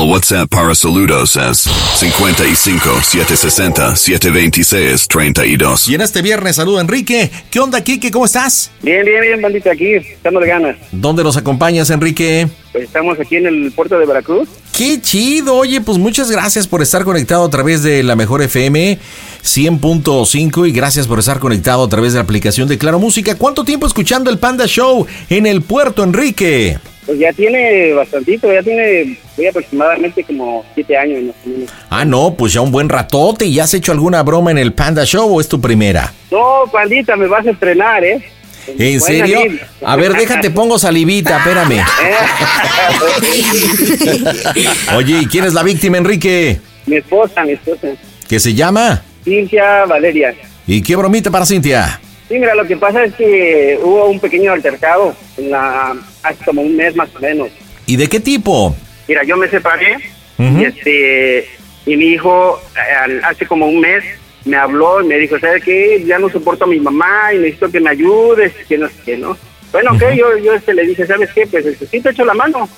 El WhatsApp para saludos es 55 760 726 32. Y en este viernes saludo a Enrique. ¿Qué onda, Kike? ¿Cómo estás? Bien, bien, bien, bandita, aquí, echándole ganas. ¿Dónde nos acompañas, Enrique? Pues estamos aquí en el puerto de Veracruz. Qué chido, oye, pues muchas gracias por estar conectado a través de la mejor FM 100.5 y gracias por estar conectado a través de la aplicación de Claro Música. ¿Cuánto tiempo escuchando el Panda Show en el puerto, Enrique? Pues ya tiene bastantito, ya tiene voy aproximadamente como siete años más o menos. Ah, no, pues ya un buen ratote. ¿Y has hecho alguna broma en el Panda Show o es tu primera? No, pandita, me vas a estrenar, ¿eh? ¿En serio? A ver, déjate, pongo salivita, espérame. Oye, ¿y quién es la víctima, Enrique? Mi esposa, mi esposa. ¿Qué se llama? Cintia Valeria. ¿Y qué bromita para Cintia? Sí, mira, lo que pasa es que hubo un pequeño altercado en la, hace como un mes más o menos. ¿Y de qué tipo? Mira, yo me separé y este y mi hijo hace como un mes me habló y me dijo, ¿sabes qué? Ya no soporto a mi mamá y necesito que me ayudes, que no sé qué, ¿no? Bueno, ok, yo, yo este, le dije, ¿sabes qué? Pues este, sí te echo la mano,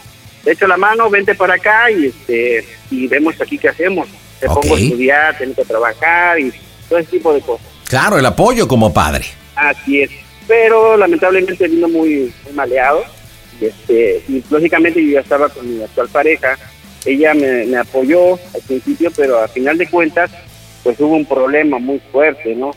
te echo la mano, vente para acá y este y vemos aquí qué hacemos. Te pongo a estudiar, tengo que trabajar y todo ese tipo de cosas. Claro, el apoyo como padre. Así es. Pero lamentablemente vino muy, muy maleado. Este, y lógicamente yo ya estaba con mi actual pareja. Ella me, me apoyó al principio, pero a final de cuentas, pues hubo un problema muy fuerte, ¿no?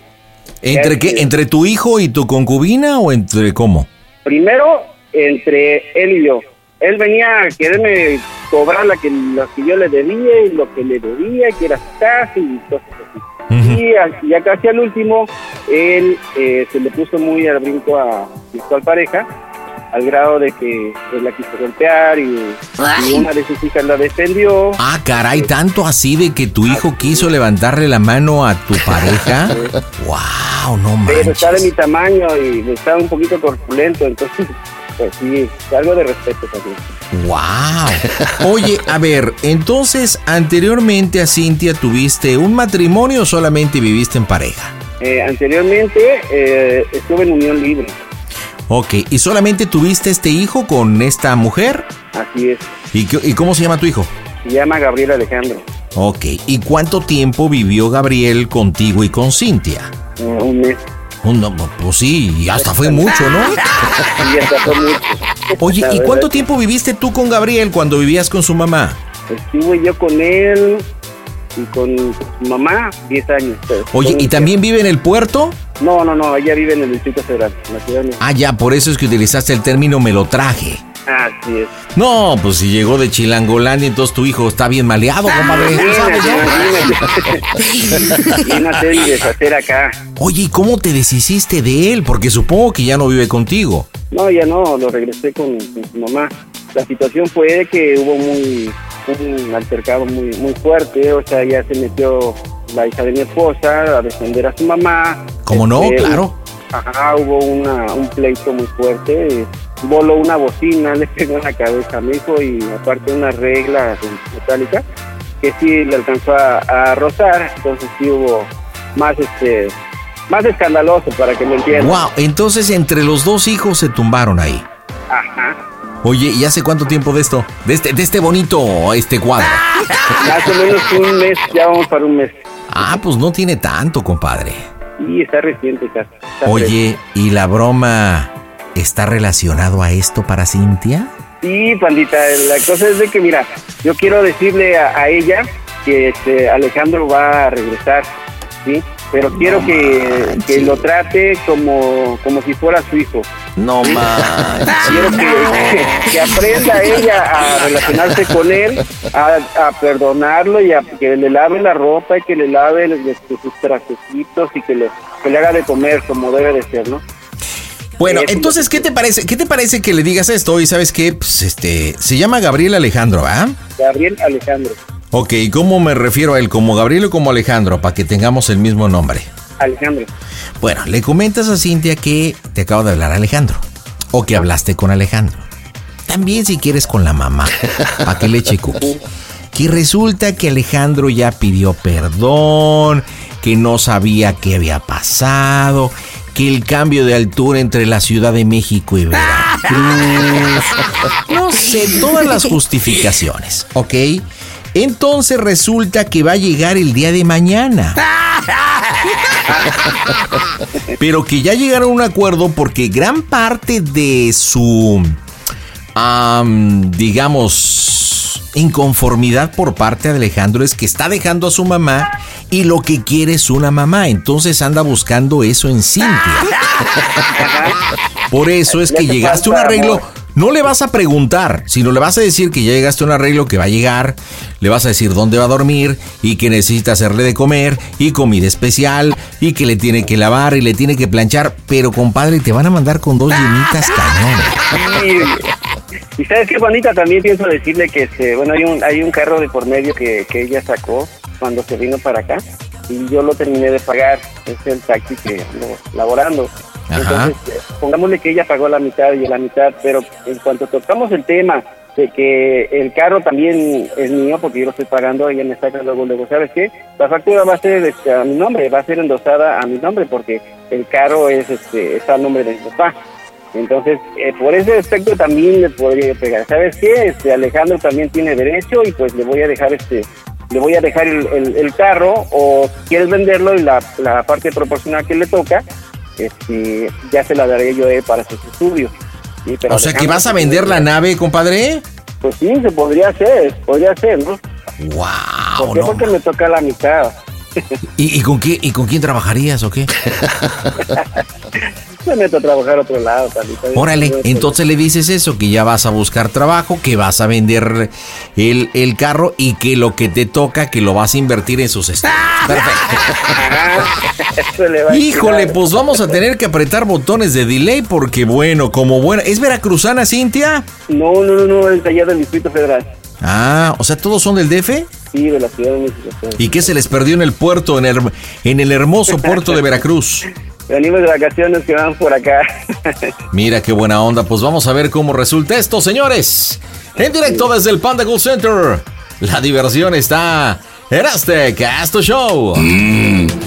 ¿Entre qué? ¿Entre tu hijo y tu concubina o entre cómo? Primero, entre él y yo. Él venía a quererme cobrar la que, lo que yo le debía y lo que le debía, que era su casa y cosas así. Y a- ya casi al último, él eh, se le puso muy al brinco a mi actual pareja, al grado de que pues, la quiso golpear y, y una de sus hijas la defendió. Ah, caray, tanto así de que tu hijo quiso levantarle la mano a tu pareja. wow, no Pero manches. está de mi tamaño y está un poquito corpulento, entonces, pues sí, algo de respeto también. Wow. Oye, a ver, entonces, anteriormente a Cintia tuviste un matrimonio o solamente viviste en pareja? Eh, anteriormente eh, estuve en unión libre, Ok, ¿y solamente tuviste este hijo con esta mujer? así es. ¿Y, qué- y cómo se llama tu hijo? Se llama Gabriel Alejandro. Ok, ¿y cuánto tiempo vivió Gabriel contigo y con Cintia? Eh, un mes. Un- no, pues sí, y hasta fue mucho, ¿no? Y hasta fue mucho. Oye, ¿y cuánto tiempo viviste tú con Gabriel cuando vivías con su mamá? Estuve yo con él y con su mamá 10 años. Oye, ¿y también vive en el puerto? No, no, no, ella vive en el Distrito Federal, en la ciudad de. Ah, ya, por eso es que utilizaste el término me lo traje. Así es. No, pues si llegó de Chilangolandia, entonces tu hijo está bien maleado, compadre. Serie de deshacer acá. Oye, ¿y cómo te deshiciste de él? Porque supongo que ya no vive contigo. No, ya no, lo regresé con, con su mamá. La situación fue que hubo muy un altercado muy muy fuerte, o sea, ya se metió la hija de mi esposa a defender a su mamá. ¿Cómo no? Este, Claro. Ajá, hubo una, un pleito muy fuerte. Voló una bocina, le pegó en la cabeza a mi hijo y aparte una regla metálica que sí le alcanzó a, a rozar, entonces sí hubo más este más escandaloso para que lo entiendan. Wow, entonces entre los dos hijos se tumbaron ahí. Ajá. Oye, ¿y hace cuánto tiempo de esto? De este, de este bonito este cuadro. Más o menos un mes, ya vamos para un mes. Ah, pues no tiene tanto, compadre. Y está reciente casi. está Oye, ¿y la broma está relacionado a esto para Cintia? Sí, pandita, la cosa es de que, mira, yo quiero decirle a, a ella que este, Alejandro va a regresar, ¿sí? Pero quiero que, que lo trate como, como si fuera su hijo. No más. Quiero que, que aprenda ella a relacionarse con él, a, a perdonarlo y a que le lave la ropa y que le lave sus trastecitos y que le, que le haga de comer como debe de ser, ¿no? Bueno, entonces, ¿qué te parece? ¿Qué te parece que le digas esto? Y sabes qué, pues este, se llama Gabriel Alejandro, ¿ah? Gabriel Alejandro. Ok, ¿cómo me refiero a él? ¿Como Gabriel o como Alejandro? Para que tengamos el mismo nombre. Alejandro. Bueno, le comentas a Cintia que te acabo de hablar Alejandro. O que hablaste con Alejandro. También si quieres con la mamá. Para que le eche cookie. Que resulta que Alejandro ya pidió perdón, que no sabía qué había pasado, que el cambio de altura entre la Ciudad de México y Veracruz. No sé, todas las justificaciones, ¿ok? Entonces resulta que va a llegar el día de mañana. Pero que ya llegaron a un acuerdo porque gran parte de su, am, digamos, inconformidad por parte de Alejandro es que está dejando a su mamá y lo que quiere es una mamá. Entonces anda buscando eso en Cintia. Por eso es que llegaste a un arreglo. No le vas a preguntar, sino le vas a decir que ya llegaste a un arreglo que va a llegar, le vas a decir dónde va a dormir y que necesita hacerle de comer y comida especial y que le tiene que lavar y le tiene que planchar, pero compadre, te van a mandar con dos llenitas cañón. Y, sabes qué, Juanita, también pienso decirle que este, bueno, hay un, hay un carro de por medio que, que ella sacó cuando se vino para acá y yo lo terminé de pagar, es el taxi que ando laborando. Entonces, eh, pongámosle que ella pagó la mitad y la mitad, pero en cuanto tocamos el tema de que el carro también es mío porque yo lo estoy pagando, ella me saca luego, luego, ¿sabes qué? La factura va a ser este, a mi nombre, va a ser endosada a mi nombre porque el carro es este está a nombre de mi papá. Entonces, eh, por ese aspecto también le podría pegar. ¿Sabes qué? Este Alejandro también tiene derecho y pues le voy a dejar este le voy a dejar el, carro o quieres venderlo y la, la parte proporcional que le toca, este, ya se la daré yo él para sus estudios. Sí, pero O sea que vas a vender la nave, compadre. Pues sí, se podría hacer, podría ser, ¿no? Wow, ¿Por qué? no. Porque me toca la mitad. ¿Y, y con qué, ¿Y con quién trabajarías o qué? Me meto a trabajar a otro lado, Talita. Órale, entonces le dices eso, que ya vas a buscar trabajo, que vas a vender el, el carro y que lo que te toca, que lo vas a invertir en sus estudios. Perfecto. Híjole, pues vamos a tener que apretar botones de delay porque bueno, como buena... ¿Es veracruzana, Cintia? No, no, no, no, es allá del Distrito Federal. Ah, o sea, ¿todos son del DF? Sí, de la Ciudad de México. ¿Y qué se les perdió en el puerto, en el, en el hermoso puerto de Veracruz? Venimos de vacaciones que vamos por acá. Mira qué buena onda, pues vamos a ver cómo resulta esto, señores. En directo desde el Panda Cool Center. La diversión está en este Casto Show.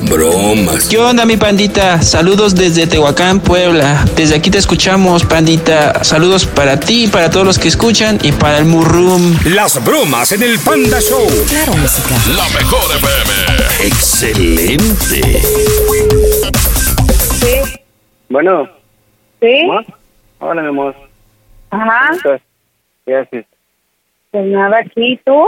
Bromas. ¿Qué onda mi pandita? Saludos desde Tehuacán, Puebla. Desde aquí te escuchamos, pandita. Saludos para ti, para todos los que escuchan y para el Murrum. Las bromas en el Panda Show. Claro, música. La mejor FM. Excelente. Bueno, sí, amor. Hola, mi amor. ajá, ¿Cómo estás? ¿Qué haces? pues nada aquí, ¿tú?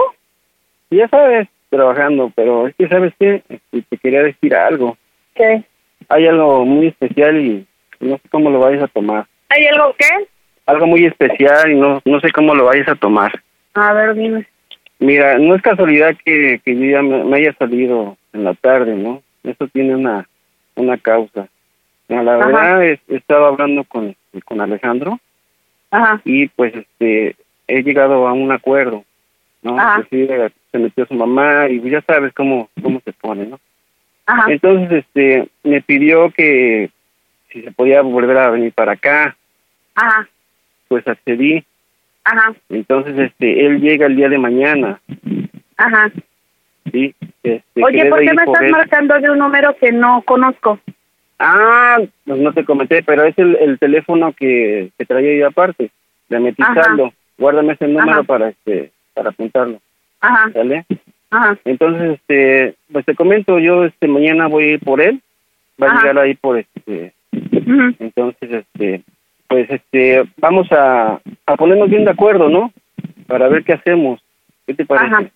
Ya sabes, trabajando, pero es que, ¿sabes qué? Este, Te quería decir algo. ¿Qué? Hay algo muy especial y no sé cómo lo vayas a tomar. ¿Hay algo qué? Algo muy especial y no, no sé cómo lo vayas a tomar. A ver, dime. Mira, no es casualidad que, que yo ya me, me haya salido en la tarde, ¿no? Eso tiene una, una causa. La Ajá. verdad, es- estaba hablando con, con Alejandro Ajá, y pues este he llegado a un acuerdo, ¿no? Ajá. Pues, sí, eh, se metió su mamá y ya sabes cómo, cómo se pone, ¿no? ajá, Entonces, este, me pidió que si se podía volver a venir para acá, ajá, pues accedí. ajá, Entonces, este, él llega el día de mañana, ajá. ¿sí? Este, Oye, ¿por qué me estás él. marcando de un número que no conozco? Ah, pues no te comenté, pero es el, el teléfono que, que traía yo aparte. Le metí Ajá. saldo. Guárdame ese número Ajá. para este para apuntarlo, Ajá, ¿sale? ajá, Entonces, este, pues te comento, yo este mañana voy a ir por él. Va a Ajá. llegar ahí por este ujú, Entonces, este, pues este, vamos a, a ponernos bien de acuerdo, ¿no? Para ver qué hacemos. ¿Qué te parece? Ajá.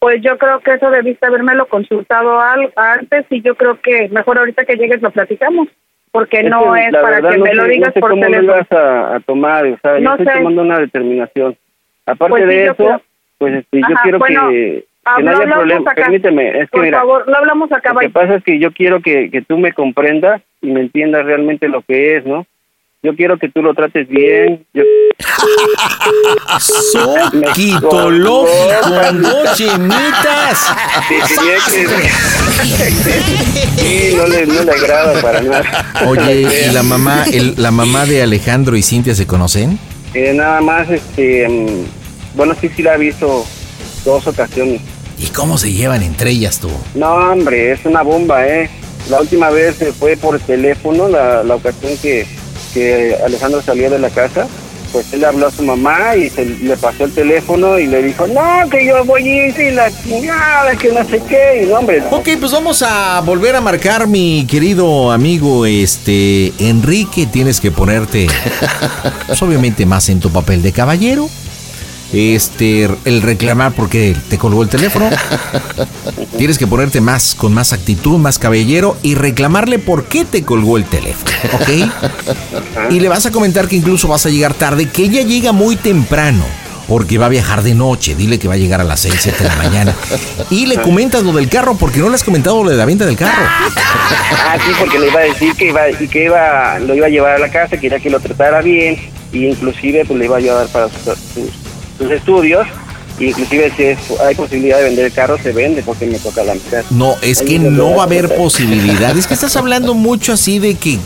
Pues yo creo que eso debiste habérmelo consultado al- antes y yo creo que mejor ahorita que llegues lo platicamos, porque no que, es para verdad, que no me sé- lo no digas sé por cómo lo teléfono. ibas a, a tomar, o sea, yo No estoy tomando una determinación. Aparte Pues sí, de eso, creo- pues este, yo Ajá, quiero bueno, que, ah, que no lo haya problema. acá. Permíteme, es que Por mira, favor, lo hablamos acá, lo que pasa es que yo quiero que, que tú me comprendas y me entiendas realmente lo que es, ¿no? Yo quiero que tú lo trates bien. Yo, Soquito loco con dos chemitas. Sí, tenía que- Sí, no le, no le agrada para nada. Oye, ¿y la mamá, el- la mamá de Alejandro y Cintia se conocen? Eh, nada más, este, mm, bueno, sí, sí la he visto dos ocasiones. ¿Y cómo se llevan entre ellas tú? No, hombre, es una bomba, ¿eh? La última vez fue por teléfono, la, la ocasión que, que Alejandro salió de la casa, pues él le habló a su mamá y se le pasó el teléfono y le dijo, no, que yo voy a ir y la chingada, que no sé qué, y no, hombre. Ok, pues vamos a volver a marcar, mi querido amigo, este, Enrique, tienes que ponerte, pues obviamente más en tu papel de caballero. Este, el reclamar porque te colgó el teléfono. Tienes que ponerte más, con más actitud, más caballero y reclamarle por qué te colgó el teléfono, ¿ok? Y le vas a comentar que incluso vas a llegar tarde, que ella llega muy temprano. Porque va a viajar de noche, dile que va a llegar a las 6, 7 de la mañana. Y le comentas lo del carro, porque no le has comentado lo de la venta del carro. Ah, sí, porque le iba a decir que iba, y que iba, lo iba a llevar a la casa, quería que lo tratara bien, y inclusive pues le iba a ayudar para sus, sus- sus estudios, y inclusive si es- hay posibilidad de vender el carro, se vende porque me toca la mitad. No, es que no va a haber posibilidad. Es que estás hablando mucho así de que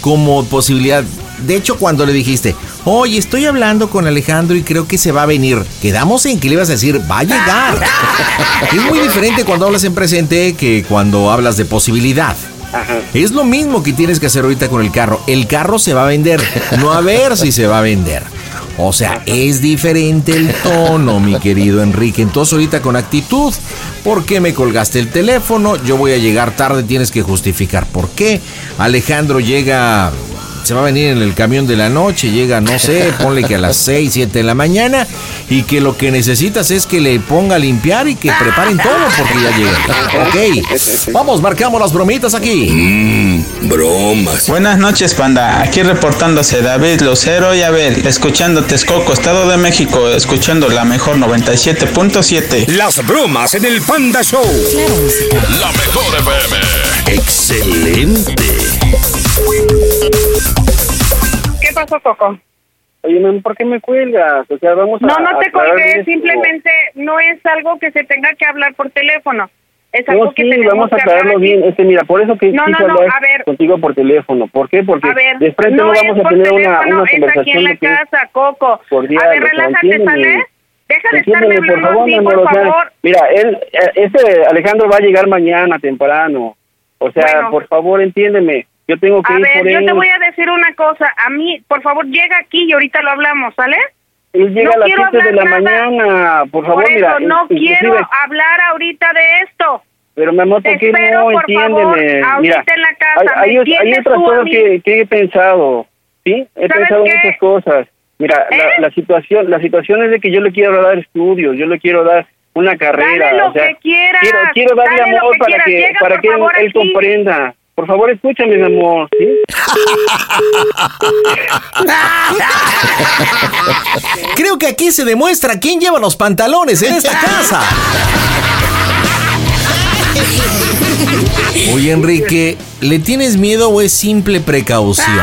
como posibilidad. De hecho, cuando le dijiste, oye, estoy hablando con Alejandro y creo que se va a venir, quedamos en que le ibas a decir, va a llegar. Es muy diferente cuando hablas en presente que cuando hablas de posibilidad. Ajá. Es lo mismo que tienes que hacer ahorita con el carro. El carro se va a vender, no a ver si se va a vender. O sea, es diferente el tono, mi querido Enrique. Entonces ahorita con actitud, ¿por qué me colgaste el teléfono? Yo voy a llegar tarde, tienes que justificar por qué. Alejandro llega, se va a venir en el camión de la noche, llega, no sé, ponle que a las 6, 7 de la mañana y que lo que necesitas es que le ponga a limpiar y que preparen todo porque ya llega. Ok, vamos, marcamos las bromitas aquí. Mmm, bromas. Buenas noches, panda. Aquí reportándose David Lucero y Abel, escuchando Texcoco, Estado de México, escuchando la mejor 97.7. Las bromas en el Panda Show. La mejor FM. Excelente. Pasó, Coco? Oye, mami, ¿por qué me cuelgas? O sea, vamos a... No, no te colgué, simplemente no es algo que se tenga que hablar por teléfono. Es algo No, que sí, tenemos vamos a que aclararlo bien. Este, mira, por eso que No, no, no, a ver. contigo por teléfono. ¿Por qué? Porque ver, de frente no, no vamos a tener una, teléfono, una es aquí en conversación la que casa, Coco. cordial, a ver, relájate. ¿sale? Deja de estarme por favor, así, por sea, favor. Mira, él, eh, este Alejandro va a llegar mañana temprano. O sea, Bueno. por favor, entiéndeme. Yo tengo que A ir ver, por yo él. te voy a decir una cosa. A mí, por favor, llega aquí y ahorita lo hablamos, ¿sale? Él llega no a las quiero 7 de la nada. mañana. Por favor, Por eso, mira. no quiero hablar ahorita de esto. Pero mi amor, ¿por qué espero, no? Entiéndeme. favor, Mira, ahorita en la casa, hay, ¿me hay, hay otras cosas que, que he pensado, ¿sí? He ¿Sabes pensado qué? muchas cosas. Mira, ¿Eh? la, la situación la situación es de que yo le quiero dar estudios, yo le quiero dar una carrera. Dale lo o sea, que quieras, Quiero, quiero darle amor que para que, para que él, comprenda. Por favor, escúchame, mi amor, ¿sí? Creo que aquí se demuestra quién lleva los pantalones en esta casa. Oye, Enrique, ¿le tienes miedo o es simple precaución?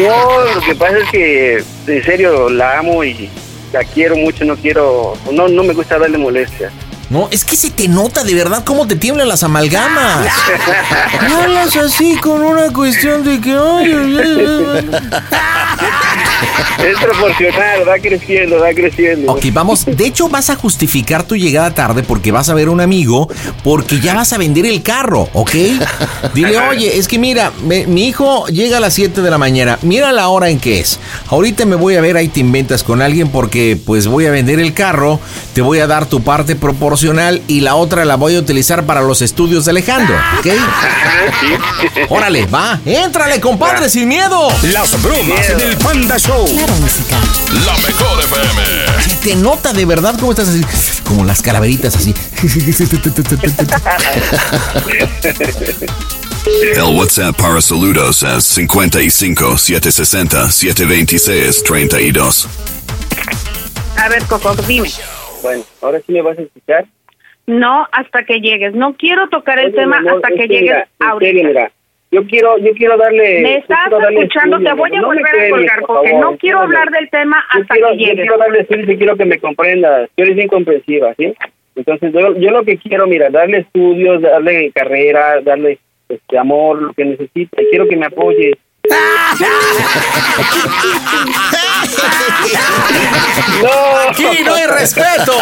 No, lo que pasa es que en serio la amo y la quiero mucho, no quiero, no, no me gusta darle molestia. No, es que se te nota de verdad cómo te tiemblan las amalgamas. Hablas así con una cuestión de que. ay. Es proporcional, va creciendo, va creciendo. Ok, vamos. De hecho, vas a justificar tu llegada tarde porque vas a ver a un amigo, porque ya vas a vender el carro, ¿ok? Dile, oye, es que mira, me- mi hijo llega a las 7 de la mañana. Mira la hora en que es. Ahorita me voy a ver, ahí te inventas con alguien porque pues voy a vender el carro, te voy a dar tu parte proporcional y la otra la voy a utilizar para los estudios de Alejandro, ¿ok? Órale, va, éntrale, compadre, sin miedo. Las bromas en el Panda Show. Claro, música. La mejor FM. Se te nota de verdad cómo estás así, como las calaveritas así. El WhatsApp para saludos es 55 760 726 32. A ver, Coco, dime. Bueno, ahora sí me vas a escuchar. No, hasta que llegues. No quiero tocar el Oye, tema amor, hasta que que llegues mira, en ahorita. mira, yo quiero, yo quiero darle. Me yo estás escuchando, te voy a no volver a colgar por porque favor, no quiero hablar del tema Yo hasta quiero, que yo llegues. quiero darle estudio y quiero que me comprendas. Tú eres bien comprensiva, ¿sí? Entonces, yo, yo lo que quiero, mira, darle estudios, darle carrera, darle este amor, lo que necesite. Quiero que me apoyes. No, Aquí no hay respeto.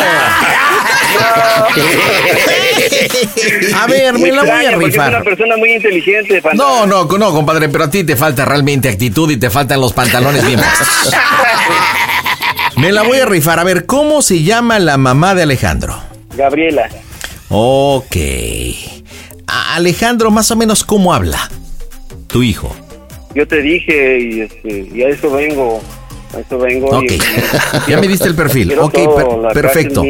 A ver, me la voy a porque Es una rifar. persona muy inteligente. No, no, no, compadre, pero a ti te falta realmente actitud y te faltan los pantalones bien puestos. Me la voy a rifar. A ver, ¿cómo se llama la mamá de Alejandro? Gabriela. Ok. A- Alejandro, más o menos, ¿cómo habla? Tu hijo. Yo te dije y, este, y a eso vengo. A eso vengo. y- Ok. Ya me diste el perfil. Ok, todo, per- perfecto.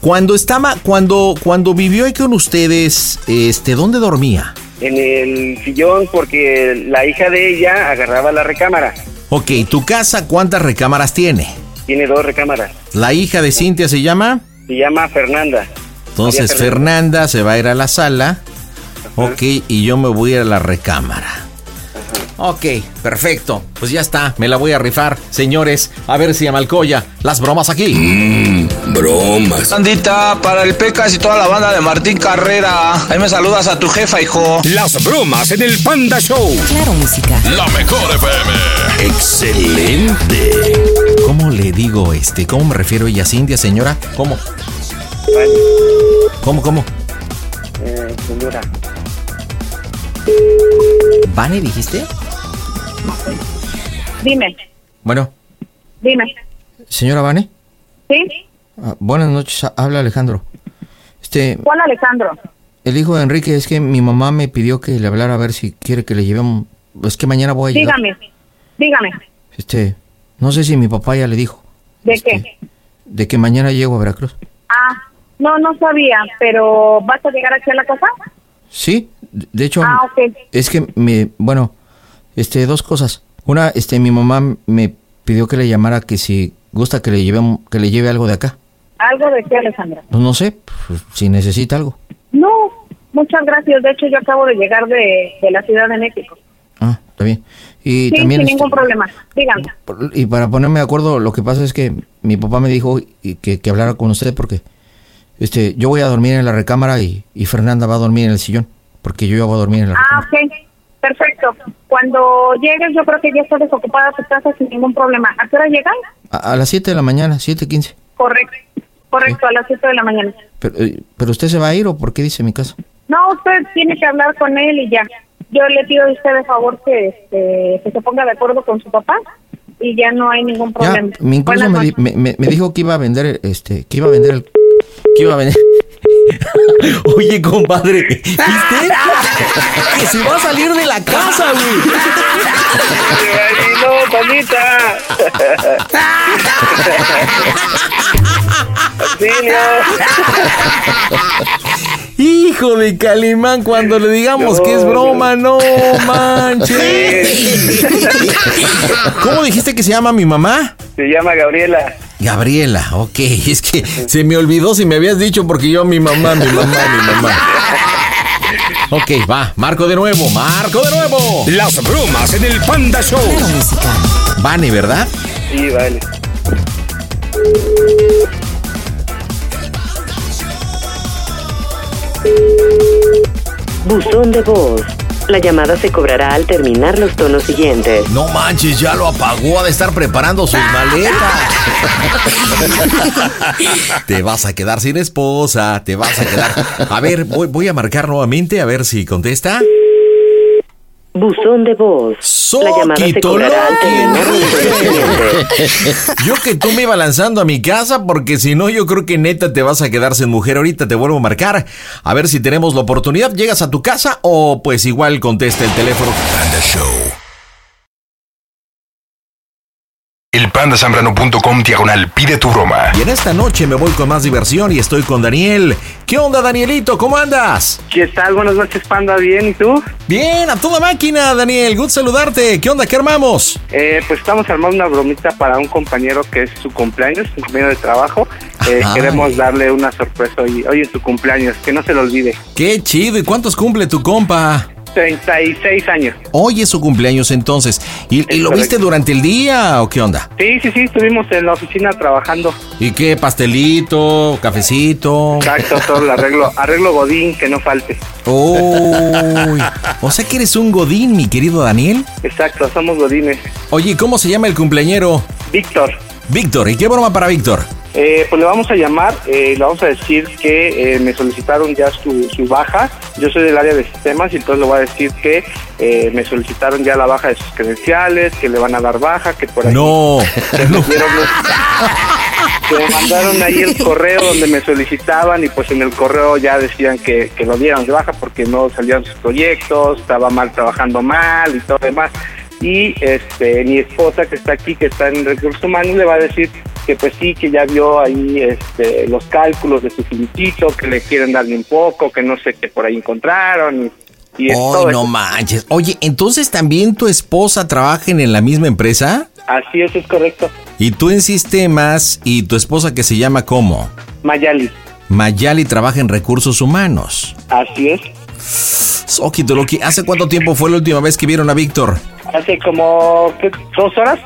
Cuando estaba, cuando, cuando vivió ahí con ustedes, este, ¿dónde dormía? En el sillón porque la hija de ella agarraba la recámara. Ok, ¿tu casa cuántas recámaras tiene? Tiene dos recámaras. La hija de Cintia se llama. Se llama Fernanda. Entonces Fernanda se va a ir a la sala. Ok, y yo me voy a ir a la recámara. Ok, perfecto. Pues ya está, me la voy a rifar. Señores, a ver si a Malcoya, las bromas aquí. Mmm, bromas. Bandita, para el Pecas y toda la banda de Martín Carrera. Ahí me saludas a tu jefa, hijo. Las bromas en el Panda Show. Claro, música. La mejor FM. Excelente. ¿Cómo le digo este? ¿Cómo me refiero a ella, Cintia, señora? ¿Cómo? ¿Cómo, cómo? eh, señora. ¿Vane dijiste? Dime, Bueno, dime. señora Vane. ¿Sí? ah, buenas noches, ha- habla Alejandro. Este, ¿Cuál Alejandro? el hijo de Enrique, es que mi mamá me pidió que le hablara a ver si quiere que le llevemos. Es que mañana voy a llegar. Dígame, dígame. Este, no sé si mi papá ya le dijo. ¿De Este, qué? De que mañana llego a Veracruz. Ah, no, no sabía, pero ¿vas a llegar aquí a la casa? Sí, de hecho, Ah, es que me, bueno, este, dos cosas. Una, este, mi mamá me pidió que le llamara que si gusta que le lleve, que le lleve algo de acá. ¿Algo de qué, Alejandra? Pues no sé, pues, si necesita algo. No, muchas gracias. De hecho, yo acabo de llegar de, de la Ciudad de México. Ah, está bien. Y sí, también, sin este, ningún problema. Dígame. y para ponerme de acuerdo, lo que pasa es que mi papá me dijo que, que hablara con usted porque, este, yo voy a dormir en la recámara y, y Fernanda va a dormir en el sillón, porque yo ya voy a dormir en la Ah, recámara. ok. Perfecto. Cuando llegues, yo creo que ya está desocupada tu casa sin ningún problema. ¿A qué hora? A, a las 7 de la mañana, 7.15. Correcto. Correcto, a las 7 de la mañana. Pero, eh, ¿Pero usted se va a ir o por qué dice mi casa? No, usted tiene que hablar con él y ya. Yo le pido a usted de favor que, este, que se ponga de acuerdo con su papá y ya no hay ningún Ya, problema. me incluso di- me dijo que iba a vender, este, que iba a vender el... Que iba a vender... Oye, compadre, ¿viste? Que se va a salir de la casa, güey. No, Panita. Auxilio. Hijo de Calimán, cuando le digamos No, que es broma, no manches. ¿Cómo dijiste que se llama mi mamá? Se llama Gabriela. Gabriela, ok, es que se me olvidó si me habías dicho porque yo mi mamá, mi mamá, mi mamá. Ok, va, marco de nuevo, marco de nuevo. Las bromas en el Panda Show. Vane, ¿verdad? Sí, vale. Buzón de voz. La llamada se cobrará al terminar los tonos siguientes. No manches, ya lo apagó, ha de estar preparando sus maletas. te vas a quedar sin esposa, te vas a quedar. A ver, voy, voy a marcar nuevamente a ver si contesta. Buzón de voz. La llamada se Soquito siguientes. Yo que tú me iba lanzando a mi casa porque si no yo creo que neta te vas a quedar sin mujer ahorita te vuelvo a marcar a ver si tenemos la oportunidad llegas a tu casa o pues igual contesta el teléfono Panda Show. Elpandasambrano.com diagonal pide tu broma. y en esta noche me voy con más diversión y estoy con Daniel ¿qué onda Danielito? ¿cómo andas? ¿Qué tal? Buenas noches, Panda. ¿Bien? ¿Y tú? Bien, a toda máquina Daniel, good saludarte ¿qué onda? ¿qué armamos? Eh, pues estamos armando una bromita para un compañero que es su cumpleaños, su compañero de trabajo. Eh, queremos darle una sorpresa hoy, hoy en su cumpleaños, que no se lo olvide. Qué chido, ¿y cuántos cumple tu compa? 36 años. Hoy es su cumpleaños entonces ¿y, y lo viste durante el día o qué onda? Sí, sí, sí, estuvimos en la oficina trabajando. ¿Y qué? ¿Pastelito? ¿Cafecito? Exacto, todo el arreglo, arreglo Godín, que no falte. Uy, o sea que eres un godín, mi querido Daniel. Exacto, somos Godines. Oye, ¿cómo se llama el cumpleañero? Víctor, Víctor, ¿y qué broma para Víctor? Eh, pues le vamos a llamar, eh, le vamos a decir que eh, me solicitaron ya su, su baja. Yo soy del área de sistemas y entonces le voy a decir que eh, me solicitaron ya la baja de sus credenciales, que le van a dar baja, que por ahí... No, que me mandaron ahí el correo donde me solicitaban y pues en el correo ya decían que, que lo dieran de baja porque no salían sus proyectos, estaba mal trabajando mal y todo demás. Y este mi esposa que está aquí, que está en recursos humanos, le va a decir que pues sí, que ya vio ahí este, los cálculos de su finiquito, que le quieren darle un poco, que no sé qué por ahí encontraron. Y, y no eso. manches. Oye, entonces también tu esposa trabaja en la misma empresa? Así es, es correcto. Y tú en sistemas y tu esposa que se llama ¿cómo? Mayali, Mayali trabaja en recursos humanos. así es. Oquito Loki, ¿hace cuánto tiempo fue la última vez que vieron a Víctor? Hace como ¿qué? dos horas,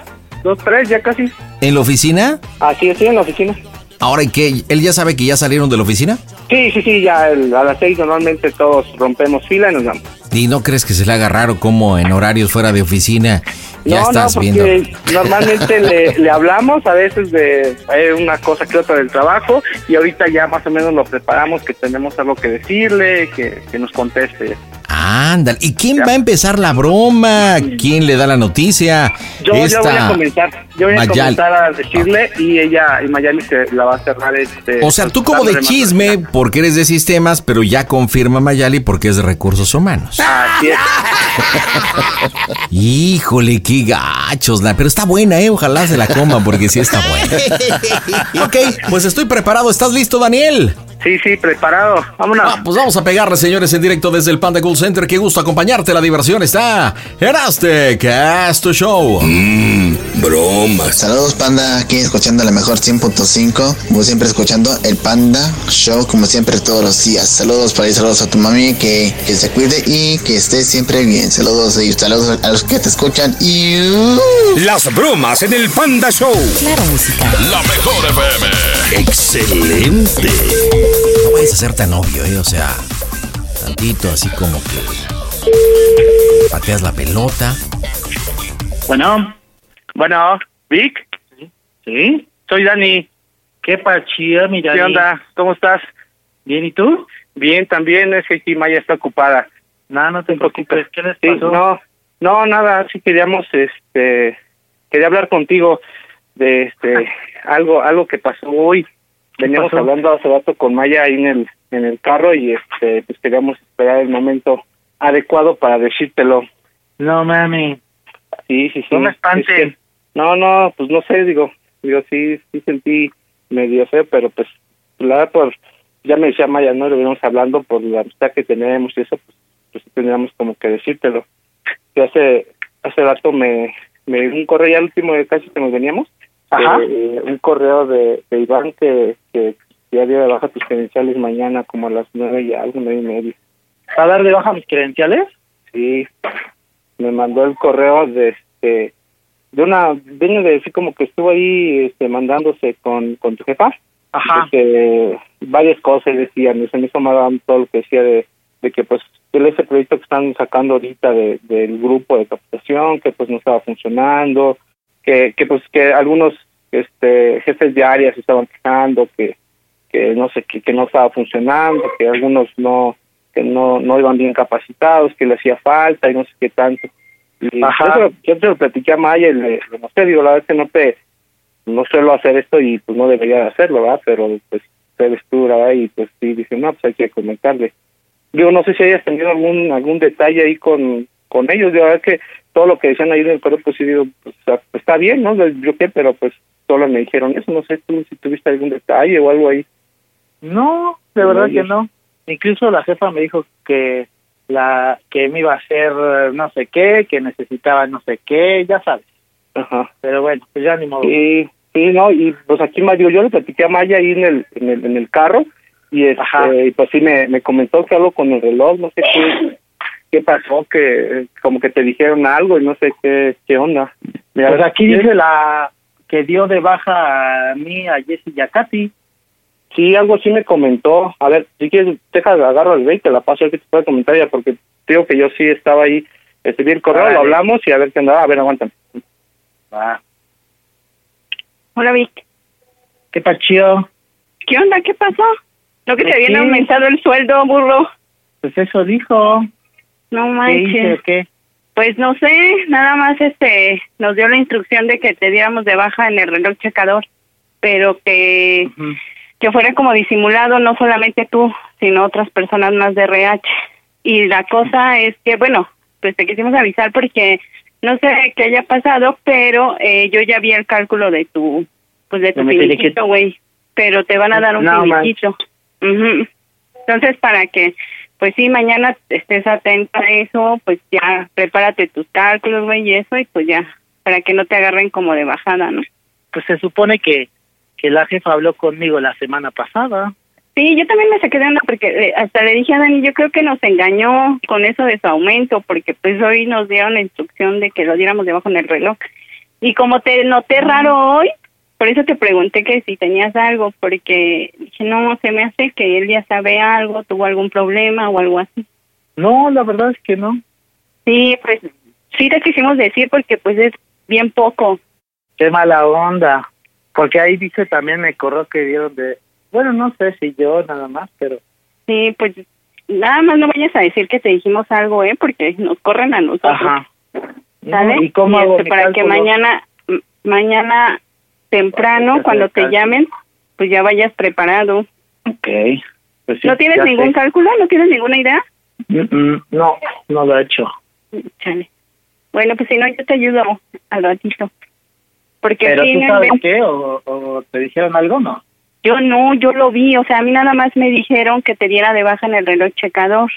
dos, tres, ya casi. ¿En la oficina? Así es, sí, en la oficina. Ahora, ¿y qué? ¿Él ya sabe que ya salieron de la oficina? Sí, sí, sí, ya el- a las seis normalmente todos rompemos fila y nos vamos. ¿Y no crees que se le haga raro como en horarios fuera de oficina ya no, estás no, viendo? porque normalmente le, le hablamos a veces de una cosa que otra del trabajo y ahorita ya más o menos lo preparamos, que tenemos algo que decirle, que, que nos conteste. Ándale, ¿y quién va a empezar la broma? ¿Quién le da la noticia? Yo Esta voy a comenzar, yo voy a Mayal. comenzar a decirle y ella, y Mayali se la va a cerrar este... O sea, tú como de chisme porque eres de sistemas, pero ya confirma Mayali porque es de recursos humanos. Así es. Híjole, qué gachos. Pero está buena, ¿eh? Ojalá se la coma porque sí está buena. Ok, pues estoy preparado. ¿Estás listo, Daniel? Sí, sí, preparado. Vámonos. Ah, pues vamos a pegarle, señores, en directo desde el Panda Cool Center. Qué gusto acompañarte. La diversión está en Aztec Astro Show. Mmm, bromas. Saludos Panda, aquí escuchando la mejor 100.5, como siempre escuchando el Panda Show, como siempre todos los días. Saludos para ahí, saludos a tu mami, que, que se cuide y que esté siempre bien. Saludos y saludos a los que te escuchan y... Las bromas en el Panda Show. Claro, música. La mejor FM. Excelente. No vayas a ser tan obvio, ¿eh? O sea, tantito así como que pateas la pelota. Bueno, bueno, Vic. Sí. Soy Dani. ¿Qué pachía, mira? ¿Qué onda? ¿Cómo estás? Bien, ¿y tú? Bien, también es que aquí Maya está ocupada. No, no te preocupes. ¿Qué les Sí, pasó? no, no, nada, sí queríamos, este, quería hablar contigo de, este, algo, algo que pasó hoy. Veníamos hablando hace rato con Maya ahí en el, en el carro y, este, pues queríamos esperar el momento adecuado para decírtelo. No, mami. Sí, sí, sí. No me espantes. Es que- no, no, pues no sé, digo, digo, sí, sí sentí medio feo, pero pues, la verdad, por, ya me decía Maya, ¿no? Lo venimos hablando por la amistad que tenemos y eso, pues, pues tendríamos como que decírtelo. Que hace, hace rato me, me un correo ya el último de casi que nos veníamos. Eh, un correo de, de Iván que, que ya dio de baja tus credenciales mañana como a las nueve y algo, nueve y media. ¿Va a dar de baja mis credenciales? Sí, me mandó el correo de este de una viene de decir como que estuvo ahí este mandándose con con tu jefa Ajá. Este, varias cosas decían y se me hizo mal todo lo que decía de de que pues él ese proyecto que están sacando ahorita de, del grupo de captación que pues no estaba funcionando que, que pues que algunos este jefes de áreas estaban quejando que que no sé que, que no estaba funcionando que algunos no que no no iban bien capacitados que le hacía falta y no sé qué tanto. Y Ajá. yo, yo te lo platiqué a Maya y le, le mostré digo la verdad es que no te no suelo hacer esto y pues no debería de hacerlo verdad pero pues eres tú verdad y pues sí dice no pues hay que comentarle Digo, no sé si hayas tenido algún algún detalle ahí con, con ellos. De verdad que todo lo que decían ahí en el coro, pues sí, digo, pues, está- bien, ¿no? Yo qué, pero pues solo me dijeron eso. No sé tú si tuviste algún detalle o algo ahí. No, de verdad que no. Incluso la jefa me dijo que la que me iba a hacer eh, no sé qué, que necesitaba no sé qué, ya sabes. Ajá. Pero bueno, pues ya ni modo. Sí, sí, no, y pues aquí más digo, yo le platiqué a Maya ahí en el, en el, en el carro y este, y pues sí me, me comentó que algo con el reloj, no sé qué, qué pasó, que como que te dijeron algo y no sé qué, qué onda. Mira, Pues aquí dice la que dio de baja a mí, a Jessy y a Katy. Sí, algo así me comentó. A ver, si quieres, deja, agarro el 20, te la paso a ver qué te puede comentar ya, porque digo que yo sí estaba ahí, escribí el correo, lo hablamos y a ver qué andaba. A ver, aguántame. Va. Hola, Vic. ¿Qué pachío? ¿Qué onda? ¿Qué pasó? ¿No que te habían aumentado el sueldo, burro? Pues eso dijo. No ¿Qué hice manches. o qué? Pues no sé, nada más este nos dio la instrucción de que te diéramos de baja en el reloj checador, pero que que fuera como disimulado no solamente tú, sino otras personas más de RH. Y la cosa es que bueno, pues te quisimos avisar porque no sé qué haya pasado, pero eh, yo ya vi el cálculo de tu pues de tu finiquito, güey, pero te van a dar un No finiquito. Entonces, para que, pues sí, mañana estés atenta a eso, pues ya prepárate tus cálculos, güey, y eso, y pues ya, para que no te agarren como de bajada, ¿no? Pues se supone que, que la jefa habló conmigo la semana pasada. Sí, yo también me saqué de onda porque eh, hasta le dije a Dani, yo creo que nos engañó con eso de su aumento, porque pues hoy nos dieron la instrucción de que lo diéramos debajo en el reloj. Y como te noté raro hoy, por eso te pregunté que si tenías algo, porque dije, no, se me hace que él ya sabe algo, tuvo algún problema o algo así. No, la verdad es que no. Sí, pues sí te quisimos decir porque pues es bien poco. Qué mala onda. Porque ahí dice también me corrió que dieron de... Bueno, no sé si yo nada más, pero... Sí, pues nada más no vayas a decir que te dijimos algo, ¿eh? Porque nos corren a nosotros. Ajá. ¿Y cómo Y, hago este, mi para que mañana, mañana temprano, cuando te llamen, pues ya vayas preparado. Ok. Pues sí, ¿No tienes ningún sé. cálculo? ¿No tienes ninguna idea? Mm, mm, No, no lo he hecho. Chale. Bueno, pues si no, yo te ayudo al ratito. Porque ¿Pero tú sabes qué? ¿O, o te dijeron algo no? Yo no, yo lo vi, o sea, a mí nada más me dijeron que te diera de baja en el reloj checador.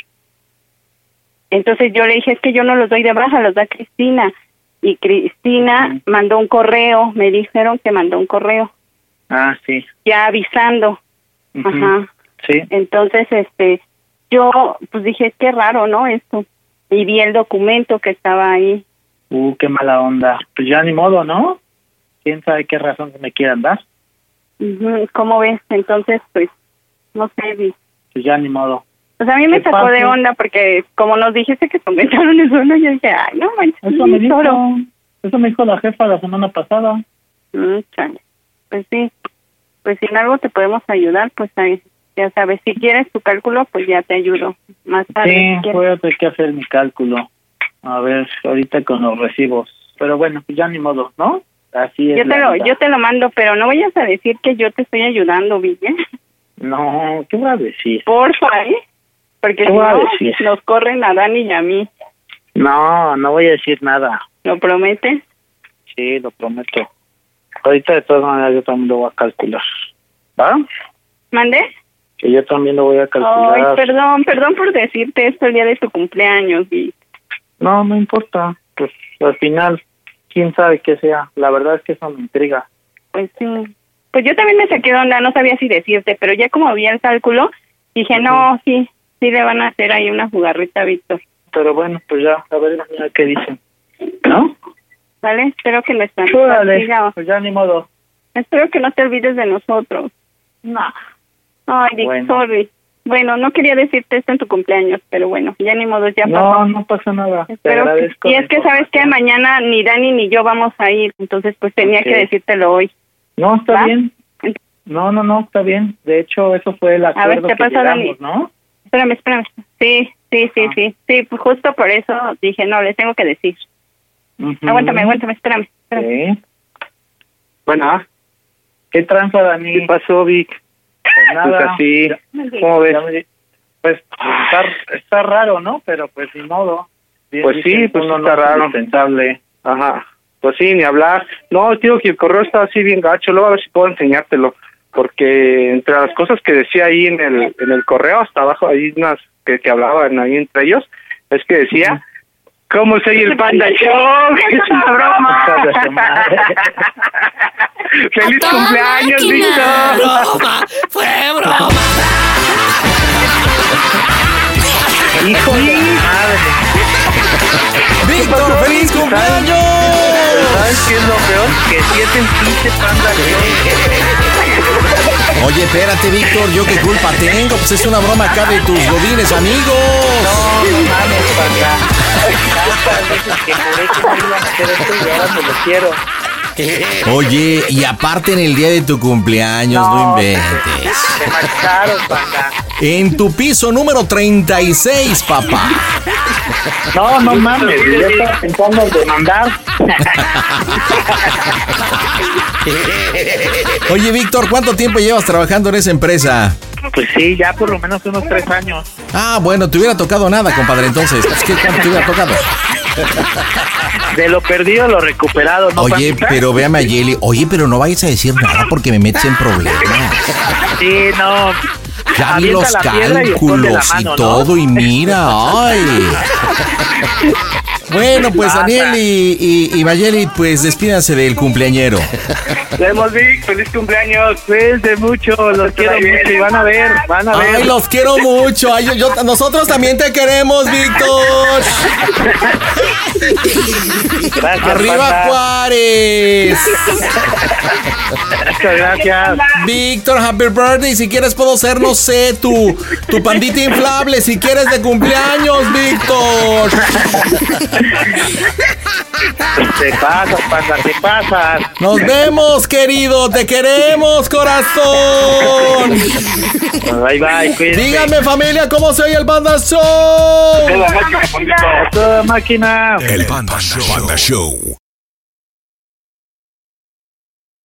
Entonces yo le dije, es que yo no los doy de baja, los da Cristina. Y Cristina mandó un correo, me dijeron que mandó un correo, Ah, sí. ya avisando. Ajá. Sí. Entonces, este, yo pues dije, qué raro, ¿no? Esto. Y vi el documento que estaba ahí. Uh, qué mala onda. Pues ya ni modo, ¿no? ¿Quién sabe qué razón me quieran dar? Ujú, ¿Cómo ves? Entonces, pues, no sé, vi. Pues ya ni modo. Pues a mí me ¿Qué sacó de onda porque como nos dijiste que te aumentaron el sueldo, yo dije, ay, no manches, Eso me dijo, eso me dijo la jefa la semana pasada. Mm, chale. Pues sí, pues si en algo te podemos ayudar, pues ahí, ya sabes, si quieres tu cálculo, pues ya te ayudo más tarde. si Sí, quieres. voy a tener que hacer mi cálculo. A ver, ahorita con los recibos. Pero bueno, pues ya ni modo, ¿no? Así es. yo te lo, vida. yo te lo mando, pero no vayas a decir que yo te estoy ayudando, Ville. No, ¿qué voy a decir? Porfa, ¿eh? Porque ¿Qué si no, nos corren a Dani y a mí. No, no voy a decir nada. ¿Lo prometes? Sí, lo prometo. Ahorita de todas maneras yo también lo voy a calcular. ¿Va? ¿Mandé? Que yo también lo voy a Ay, calcular. perdón, perdón por decirte esto el día de tu cumpleaños, Vi. No, no importa. Pues al final, quién sabe qué sea. La verdad es que eso me intriga. Pues sí. Pues yo también me saqué de onda, no sabía si decirte, pero ya como vi el cálculo, dije, no, sí, sí le van a hacer ahí una jugarreta a Víctor. Pero bueno, pues ya, a ver qué dicen. ¿No? ¿Vale? Espero que nuestra Órale, pues ya ni modo. Espero que no te olvides de nosotros. No. Ay, Vic, Bueno. sorry. Bueno, no quería decirte esto en tu cumpleaños, pero bueno, ya ni modo, ya No, pasó. no pasa nada. Te Pero- agradezco. y es que sabes que mañana ni Dani ni yo vamos a ir, entonces pues tenía que decírtelo hoy. No, está ¿Va? bien. No, no, no, está bien. De hecho, eso fue el A acuerdo ver, ¿qué que pasa, Dani? llegamos, ¿no? Espérame, espérame. Sí, sí, sí, sí. Sí, pues justo por eso dije, no, les tengo que decir. Ujú. Aguántame, aguántame, espérame. espérame. Sí. Bueno, ¿Qué tranza, Dani? ¿qué pasó, Vic? Pues nada. Pues así, ¿cómo ves? Me- Pues está, está raro, ¿no? Pero pues ni modo. Bien Pues sí, dicen, pues está no es raro. indispensable. Ajá, pues sí, ni hablar. No, tío, que el correo está así bien gacho, luego a ver si puedo enseñártelo, porque entre las cosas que decía ahí en el, en el correo, hasta abajo, hay unas que, que hablaban ahí entre ellos, es que decía, ¿cómo soy el Panda Show? ¡Es una broma! ¡Feliz cumpleaños, Víctor! ¡Broma! ¡Fue broma! ¡Hijo de madre! ¡Víctor, feliz cumpleaños! ¿Sabes qué es lo peor? Que el pinche panda Oye, espérate, Víctor, ¿yo qué culpa tengo? Pues es una broma acá de tus godines amigos. No, no mames, panda. Tantas veces que no iban a hacer esto y ahora me lo quiero. Oye, y aparte en el día de tu cumpleaños, no, inventes. Se marcharon, panda. En tu piso número 36, papá. No, no mames, ya estaba pensando en demandar. Oye, Víctor, ¿cuánto tiempo llevas trabajando en esa empresa? Pues sí, ya por lo menos unos tres años. Ah, bueno, te hubiera tocado nada, compadre, entonces. ¿cuánto te hubiera tocado? De lo perdido, lo recuperado, ¿no, Oye, pero ve a Mayeli. Oye, pero no vayas a decir nada porque me metes en problemas. Sí, no. Ya vi los y cálculos y, todo, y mira, ay. Bueno, pues Daniel y, y, pues despídanse del cumpleañero. Nos vemos, Vic, feliz cumpleaños. Cuídense mucho, los quiero mucho y van a ver, van a ver. Ay, los quiero mucho. Ay, yo- yo- nosotros también te queremos, Víctor. Gracias, Arriba panda. Juárez. Muchas gracias. Víctor, happy birthday. Si quieres puedo ser, no sé, tu, tu pandita inflable. Si quieres de cumpleaños, Víctor. Te pasas, panda, te pasas. Nos vemos, querido. Te queremos, corazón. Bye, bye, cuídense. Díganme, familia, cómo se oye el Banda Show. A toda máquina. El Panda Show.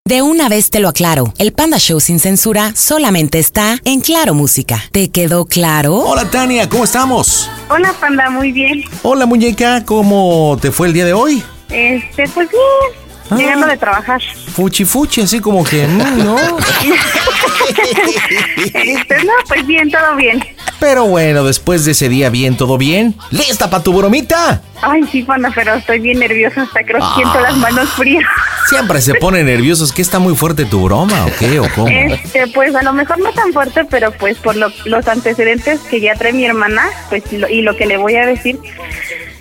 De una vez te lo aclaro, el Panda Show sin censura solamente está en Claro Música. ¿Te quedó claro? Hola, Tania, ¿cómo estamos? Hola, panda, muy bien. Hola, muñeca, ¿cómo te fue el día de hoy? Este, pues bien, Ah. llegando de trabajar. Fuchi fuchi, así como que, mm, ¿no? Este, no, pues bien, todo bien. Pero bueno, después de ese día bien, todo bien. ¿Lista para tu bromita? Ay, sí, panda, pero estoy bien nerviosa, hasta creo que siento Ah. las manos frías. Siempre se pone nervioso. ¿Es que está muy fuerte tu broma o qué? ¿O cómo? Este, pues a lo mejor no tan fuerte, pero pues por lo- los antecedentes que ya trae mi hermana, pues y lo, y lo que le voy a decir,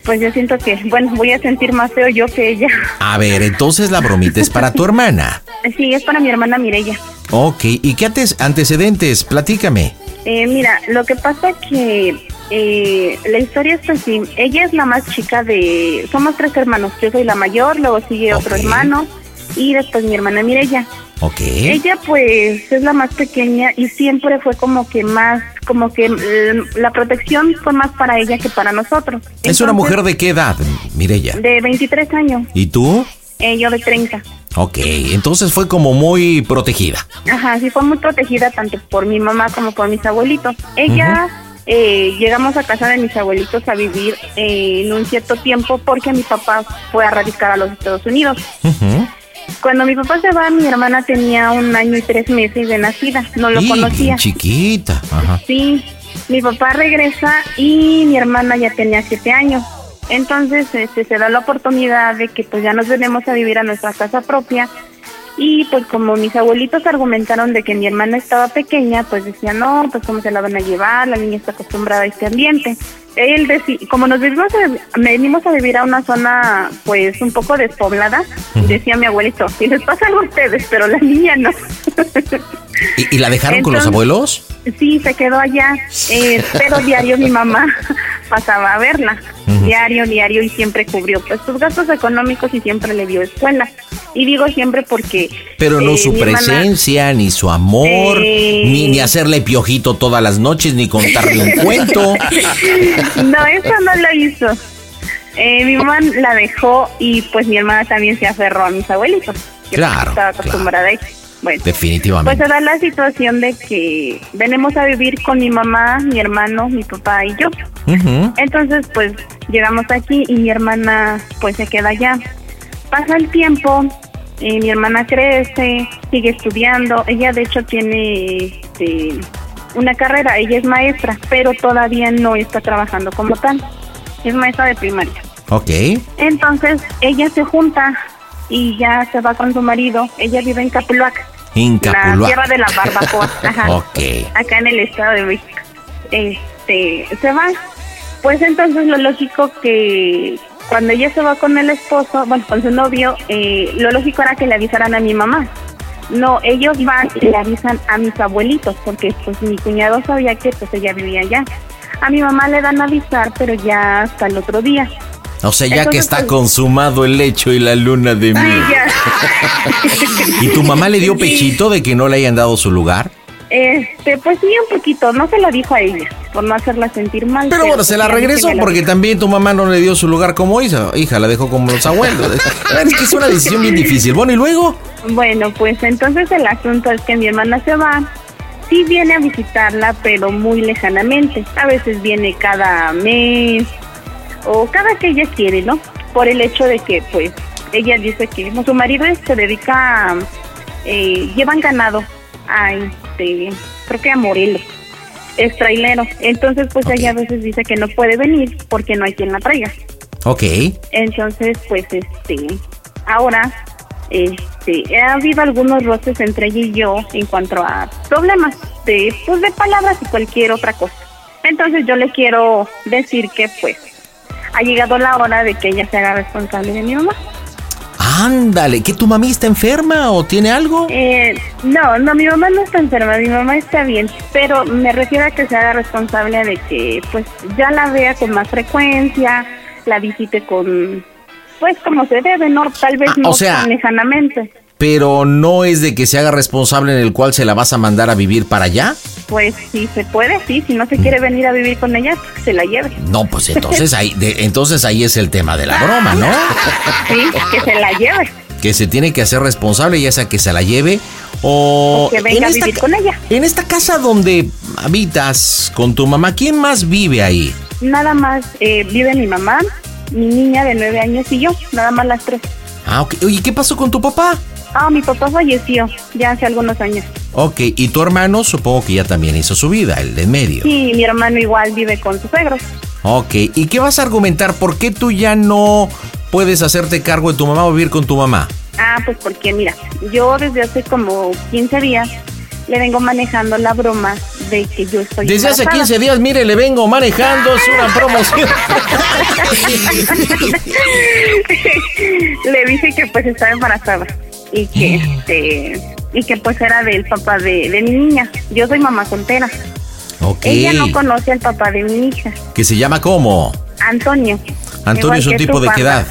pues yo siento que, bueno, voy a sentir más feo yo que ella. A ver, entonces la bromita es para tu hermana. Sí, es para mi hermana Mirella. Ok, ¿y qué antecedentes? Platícame. Eh, mira, lo que pasa que eh, la historia es así. Ella es la más chica de... Somos tres hermanos. Yo soy la mayor, luego sigue otro hermano y después mi hermana Mirella. Ok. Ella pues es la más pequeña y siempre fue como que más, como que mm, la protección fue más para ella que para nosotros. ¿Es una mujer de qué edad, Mirella? De 23 años, ¿Y tú? eh, yo de 30. Ok, entonces fue como muy protegida. Ajá, sí fue muy protegida tanto por mi mamá como por mis abuelitos. Ella eh, llegamos a casa de mis abuelitos a vivir eh, en un cierto tiempo porque mi papá fue a radicar a los Estados Unidos. Ujú. Cuando mi papá se va, mi hermana tenía un año y tres meses de nacida, no lo Y, conocía. Chiquita. Ajá. Sí, mi papá regresa y mi hermana ya tenía siete años. Entonces este, se da la oportunidad de que pues ya nos venimos a vivir a nuestra casa propia y pues como mis abuelitos argumentaron de que mi hermana estaba pequeña, pues decían, no, pues cómo se la van a llevar, la niña está acostumbrada a este ambiente. Él deci- como nos vivimos a, venimos a vivir a una zona pues un poco despoblada, decía mi abuelito, si les pasa algo a ustedes, pero la niña no. ¿Y, y la dejaron con los abuelos? Sí, se quedó allá, eh, pero diario mi mamá pasaba a verla. Diario, diario y siempre cubrió pues sus gastos económicos y siempre le dio escuela. Y digo siempre porque... Pero no eh, su hermana- presencia, ni su amor, Eh. ni, ni hacerle piojito todas las noches, ni contarle un cuento. no, eso no lo hizo. Eh, mi mamá la dejó y pues mi hermana también se aferró a mis abuelitos. Claro, Estaba acostumbrada a ellos. Bueno, pues Definitivamente. se da la situación de que venimos a vivir con mi mamá, mi hermano, mi papá y yo. Entonces, pues llegamos aquí y mi hermana pues se queda allá. Pasa el tiempo, eh, mi hermana crece, sigue estudiando. Ella de hecho tiene este, una carrera, ella es maestra, pero todavía no está trabajando como tal. Es maestra de primaria. Ok. Entonces, ella se junta y ya se va con su marido. Ella vive en Capuluac, En la Capuluac. tierra de la barbacoa. Ajá Ok. acá en el Estado de México. Este, se va. Pues entonces lo lógico que cuando ella se va con el esposo, bueno, con su novio, eh, lo lógico era que le avisaran a mi mamá. No, ellos van y le avisan a mis abuelitos, porque pues mi cuñado sabía que pues ella vivía allá. A mi mamá le dan a avisar, pero ya hasta el otro día. O sea, ya que está pues- consumado el lecho y la luna de miel. ¿Y tu mamá le dio pechito de que no le hayan dado su lugar? Este, pues sí, un poquito. No se lo dijo a ella, por no hacerla sentir mal. Pero bueno, se la regresó porque también tu mamá no le dio su lugar como hija. Hija, la dejó como los abuelos. Es que es una decisión bien difícil. Bueno, ¿y luego? Bueno, pues entonces el asunto es que mi hermana se va. Sí viene a visitarla, pero muy lejanamente. A veces viene cada mes o cada que ella quiere, ¿no? Por el hecho de que, pues, ella dice que su marido se dedica a... eh, llevan ganado a, este, creo que a Morelos. Es trailero. Entonces, pues ella a veces dice que no puede venir porque no hay quien la traiga. Ok. Entonces, pues, este, ahora, este, ha habido algunos roces entre ella y yo en cuanto a problemas de, pues, de palabras y cualquier otra cosa. Entonces, yo le quiero decir que, pues, ha llegado la hora de que ella se haga responsable de mi mamá. Ándale, ¿que tu mami está enferma o tiene algo? Eh, no, no, mi mamá no está enferma, mi mamá está bien, pero me refiero a que se haga responsable de que, pues, ya la vea con más frecuencia, la visite con, pues, como se debe, ¿no? Tal vez Ah, no o sea- tan lejanamente. Pero no es de que se haga responsable en el cual se la vas a mandar a vivir para allá. Pues si se puede, sí, si no se quiere venir a vivir con ella, pues, que se la lleve. No, pues entonces ahí, de- entonces ahí es el tema de la broma, ¿no? Sí, que se la lleve, Que se tiene que hacer responsable, ya sea que se la lleve o... o que venga a vivir con ella. En esta casa donde habitas con tu mamá, ¿quién más vive ahí? Nada más eh, vive mi mamá, mi niña de nueve años y yo, nada más las tres. Ah, ok. Oye, ¿qué pasó con tu papá? Ah, mi papá falleció ya hace algunos años. Ok, y tu hermano supongo que ya también hizo su vida, el de en medio. Sí, mi hermano igual vive con sus suegros. Ok, ¿y qué vas a argumentar? ¿Por qué tú ya no puedes hacerte cargo de tu mamá o vivir con tu mamá? Ah, pues porque mira, yo desde hace como 15 días le vengo manejando la broma de que yo estoy Desde hace embarazada. 15 días, mire, le vengo manejando, es una promoción. le dije que pues estaba embarazada y que este y que pues era del papá de, de mi niña. Yo soy mamá soltera. Ella no conoce al papá de mi hija, ¿Que se llama cómo? Antonio. Antonio es un tipo de qué edad.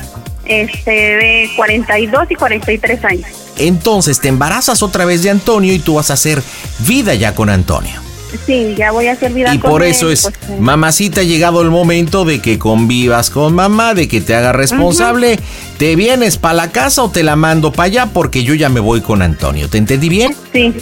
Este, de 42 y 43 años. Entonces te embarazas otra vez de Antonio y tú vas a hacer vida ya con Antonio. Sí, ya voy a hacer vida Y con por él, eso es, pues, mamacita, ha llegado el momento de que convivas con mamá, de que te haga responsable. ¿Te vienes para la casa o te la mando para allá? Porque yo ya me voy con Antonio. ¿Te entendí bien? Sí.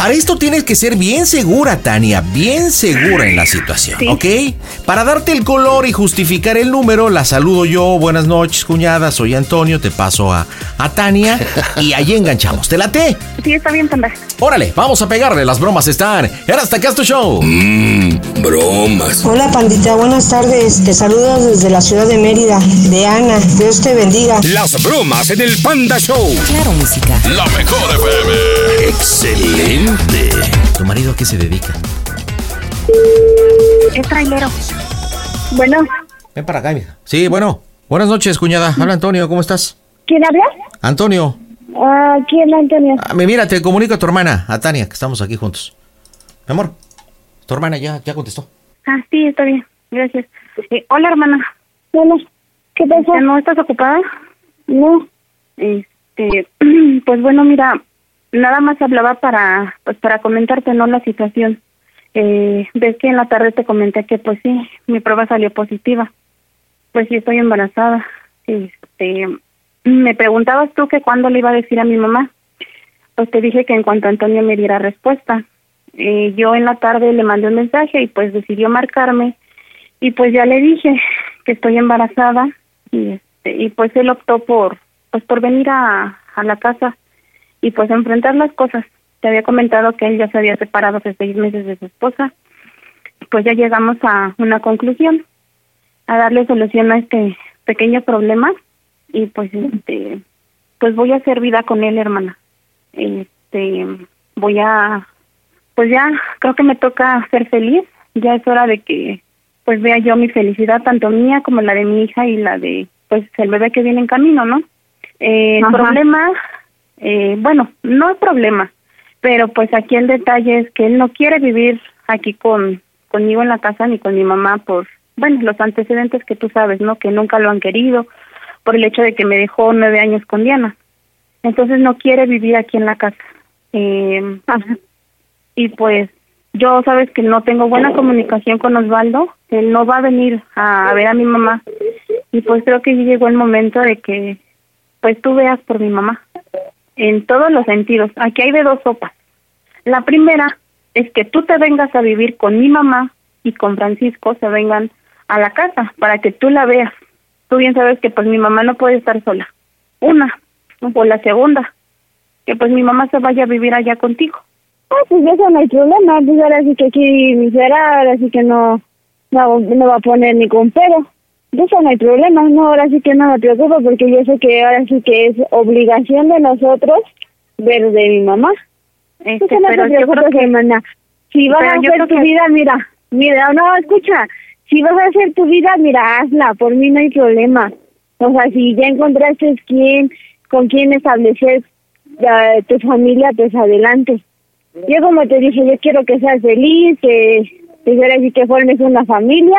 Para esto tienes que ser bien segura, Tania, bien segura en la situación, Sí. ¿ok? Para darte el color y justificar el número, la saludo yo. Buenas noches, cuñada. Soy Antonio. Te paso a, a Tania y ahí enganchamos. ¿Te late? Sí, está bien, panda. Órale, vamos a pegarle. Las bromas están. Era hasta acá tu show. Mmm, bromas. Hola pandita, buenas tardes. Te saludo desde la ciudad de Mérida, de Ana. Dios te bendiga. Las bromas en el Panda Show. Claro, música. La mejor FM. Excelente. ¿Tu marido a qué se dedica? Es trailero. Bueno, Ven para acá, mija. Sí, bueno. Buenas noches, cuñada. Habla Antonio, ¿cómo estás? ¿Quién habla? Antonio, Ah, ¿Quién, Antonio? ah, mira, te comunico a tu hermana, a Tania, que estamos aquí juntos. Mi amor, Tu hermana ya, ya contestó. Ah, sí, está bien. Gracias. Eh, hola, hermana. Hola. ¿Qué pasa? ¿No estás ocupada? No. Este, pues bueno, mira, nada más hablaba para, pues para comentarte, ¿no? La situación. Eh, ves que en la tarde te comenté que, pues sí, mi prueba salió positiva. Pues sí, estoy embarazada. Este, me preguntabas tú que cuándo le iba a decir a mi mamá. Pues te dije que en cuanto Antonio me diera respuesta. Eh, yo en la tarde le mandé un mensaje y pues decidió marcarme y pues ya le dije que estoy embarazada y este, y pues él optó por pues por venir a, a la casa y pues enfrentar las cosas. Te había comentado que él ya se había separado hace seis meses de su esposa. Pues ya llegamos a una conclusión, a darle solución a este pequeño problema y pues este pues voy a hacer vida con él, hermana. Este voy a pues ya creo que me toca ser feliz, ya es hora de que pues vea yo mi felicidad tanto mía como la de mi hija y la de pues el bebé que viene en camino, ¿no? Eh, el problema eh, bueno, no es problema, pero pues aquí el detalle es que él no quiere vivir aquí con conmigo en la casa ni con mi mamá por, bueno, los antecedentes que tú sabes, ¿no? Que nunca lo han querido, por el hecho de que me dejó nueve años con Diana. Entonces no quiere vivir aquí en la casa. Eh, y pues yo sabes que no tengo buena comunicación con Osvaldo, él no va a venir a, ver a mi mamá y pues creo que llegó el momento de que pues tú veas por mi mamá en todos los sentidos. Aquí hay de dos sopas. La primera es que tú te vengas a vivir con mi mamá y con Francisco se vengan a la casa para que tú la veas. Tú bien sabes que pues mi mamá no puede estar sola. Una. O la segunda, que pues mi mamá se vaya a vivir allá contigo. Ah, pues eso no hay problema. Pues ahora sí que aquí mi ahora sí que no, no, no va a poner ningún pero. De eso no hay problema. No, ahora sí que no me preocupo porque yo sé que ahora sí que es obligación de nosotros ver de mi mamá. Este, Eso no pero te yo creo preocupes, que- hermana. Si vas a hacer tu que- vida, mira, mira, no, escucha. Si vas a hacer tu vida, mira, hazla. Por mí no hay problema. O sea, si ya encontraste quién, con quién establecer tu familia, pues adelante. Yo como te dije, yo quiero que seas feliz, que, que ahora sí que formes una familia.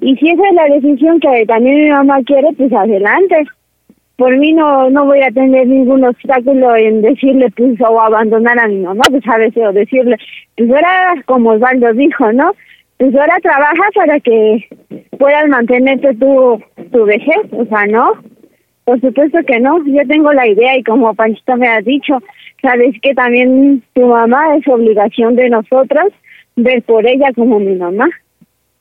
Y si esa es la decisión que también mi mamá quiere, pues adelante. Por mí no no voy a tener ningún obstáculo en decirle, pues, o abandonar a mi mamá, pues a o decirle, pues ahora, como Osvaldo dijo, ¿no? Pues ahora trabaja para que puedas mantenerte tu, tu vejez, o sea, ¿no? Por supuesto que no, yo tengo la idea y como Panchito me ha dicho, sabes que también tu mamá es obligación de nosotros ver por ella como mi mamá.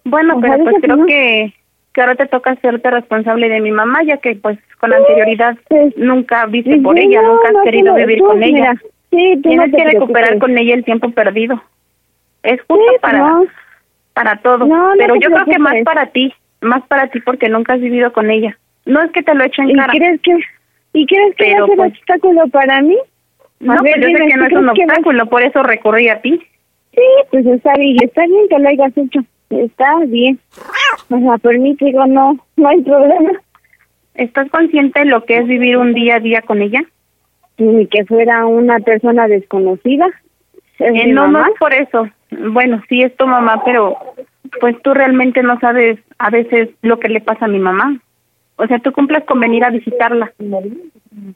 Bueno, pero pues creo no. que, que ahora te toca hacerte responsable de mi mamá, ya que pues con anterioridad nunca viste por ella, nunca has no, querido vivir tú, con ella. sí, Tienes que recuperar con ella el tiempo perdido. Es justo Sí, para para todo, pero yo creo que más para ti, más para ti porque nunca has vivido con ella. No es que te lo eche en ¿Y cara. crees que y crees que a ser pues, obstáculo para mí? No, ver, pues yo sé que no ¿tú es un obstáculo, por eso recurrí a ti. Sí, pues está bien, está bien que lo hayas hecho. Está bien. O sea, por mí digo, no, no hay problema. ¿Estás consciente de lo que es vivir un día a día con ella? Ni que fuera una persona desconocida. Es Eh, no, no mamá. es por eso. Bueno, sí es tu mamá, pero pues tú realmente no sabes a veces lo que le pasa a mi mamá. O sea, tú cumples con venir a visitarla.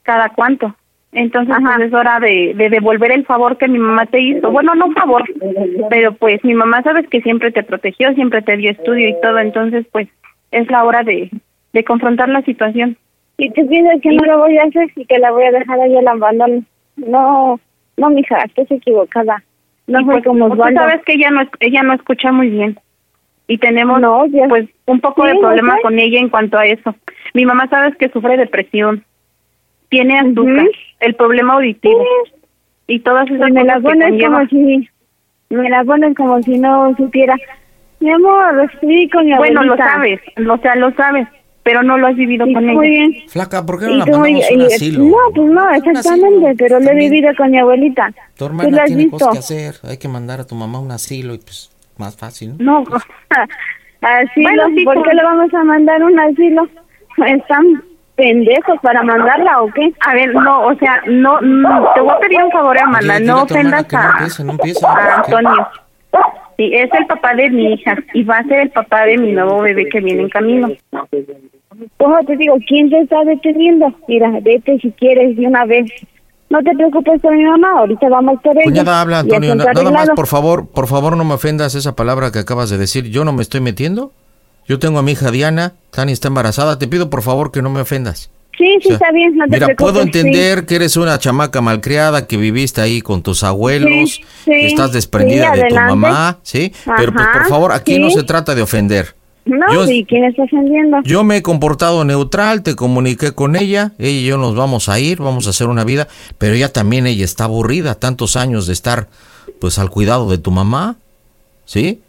¿Cada cuánto? Entonces, pues es hora de, de devolver el favor que mi mamá te hizo. Bueno, no favor, pero pues mi mamá sabes que siempre te protegió, siempre te dio estudio y todo. Entonces, pues es la hora de, de confrontar la situación. ¿Y tú piensas que no lo voy a hacer y que la voy a dejar ahí al abandono? No, no, mija, estás equivocada. No Y, soy pues, como tú Osvaldo. sabes que ella no ella no escucha muy bien y tenemos pues un poco Sí, de problema sé. con ella en cuanto a eso. Mi mamá sabes que sufre depresión, tiene azúcar, el problema auditivo y todas esas Pues me la cosas que pones como si, me la pones como si no supiera. Mi amor, estoy con mi Bueno, lo abuelita. sabes, o sea, lo sabes, pero no lo has vivido Y con muy ella. bien. Flaca, ¿por qué no Y la mandamos un y- y- asilo? No, pues no, exactamente, pero lo he vivido con mi abuelita. Tu ¿Tú lo hermana has tiene visto? cosas que hacer. Hay que mandar a tu mamá un asilo y pues más fácil, ¿no? No, asilo, Bueno, sí, ¿por qué le vamos a mandar un asilo? ¿Están pendejos para mandarla o qué? A ver, no, o sea, no, no te voy a pedir un favor, hermana, Oye, no a ofendas que no a, empiece, no a Antonio. Sí, es el papá de mi hija y va a ser el papá de mi nuevo bebé que viene en camino. Ojo, te digo, ¿quién te está deteniendo? Mira, vete si quieres de una vez. No te preocupes por mi mamá, ahorita vamos por ella. Cuñada, habla, Antonio. nada más, por favor, por favor, no me ofendas esa palabra que acabas de decir. Yo no me estoy metiendo. Yo tengo a mi hija Diana. Tania está embarazada. Te pido, por favor, que no me ofendas. Sí, sí, O sea, está bien, no te Mira, preocupes. puedo sí. entender que eres una chamaca malcriada, que viviste ahí con tus abuelos, Sí, sí, que estás desprendida de tu mamá, ¿sí? Pero pues, por favor, aquí no se trata de ofender. No, Yo- sí, ¿quién está ofendiendo? Yo me he comportado neutral, te comuniqué con ella, ella y yo nos vamos a ir, vamos a hacer una vida, pero ella también, ella está aburrida, tantos años de estar pues al cuidado de tu mamá, ¿sí?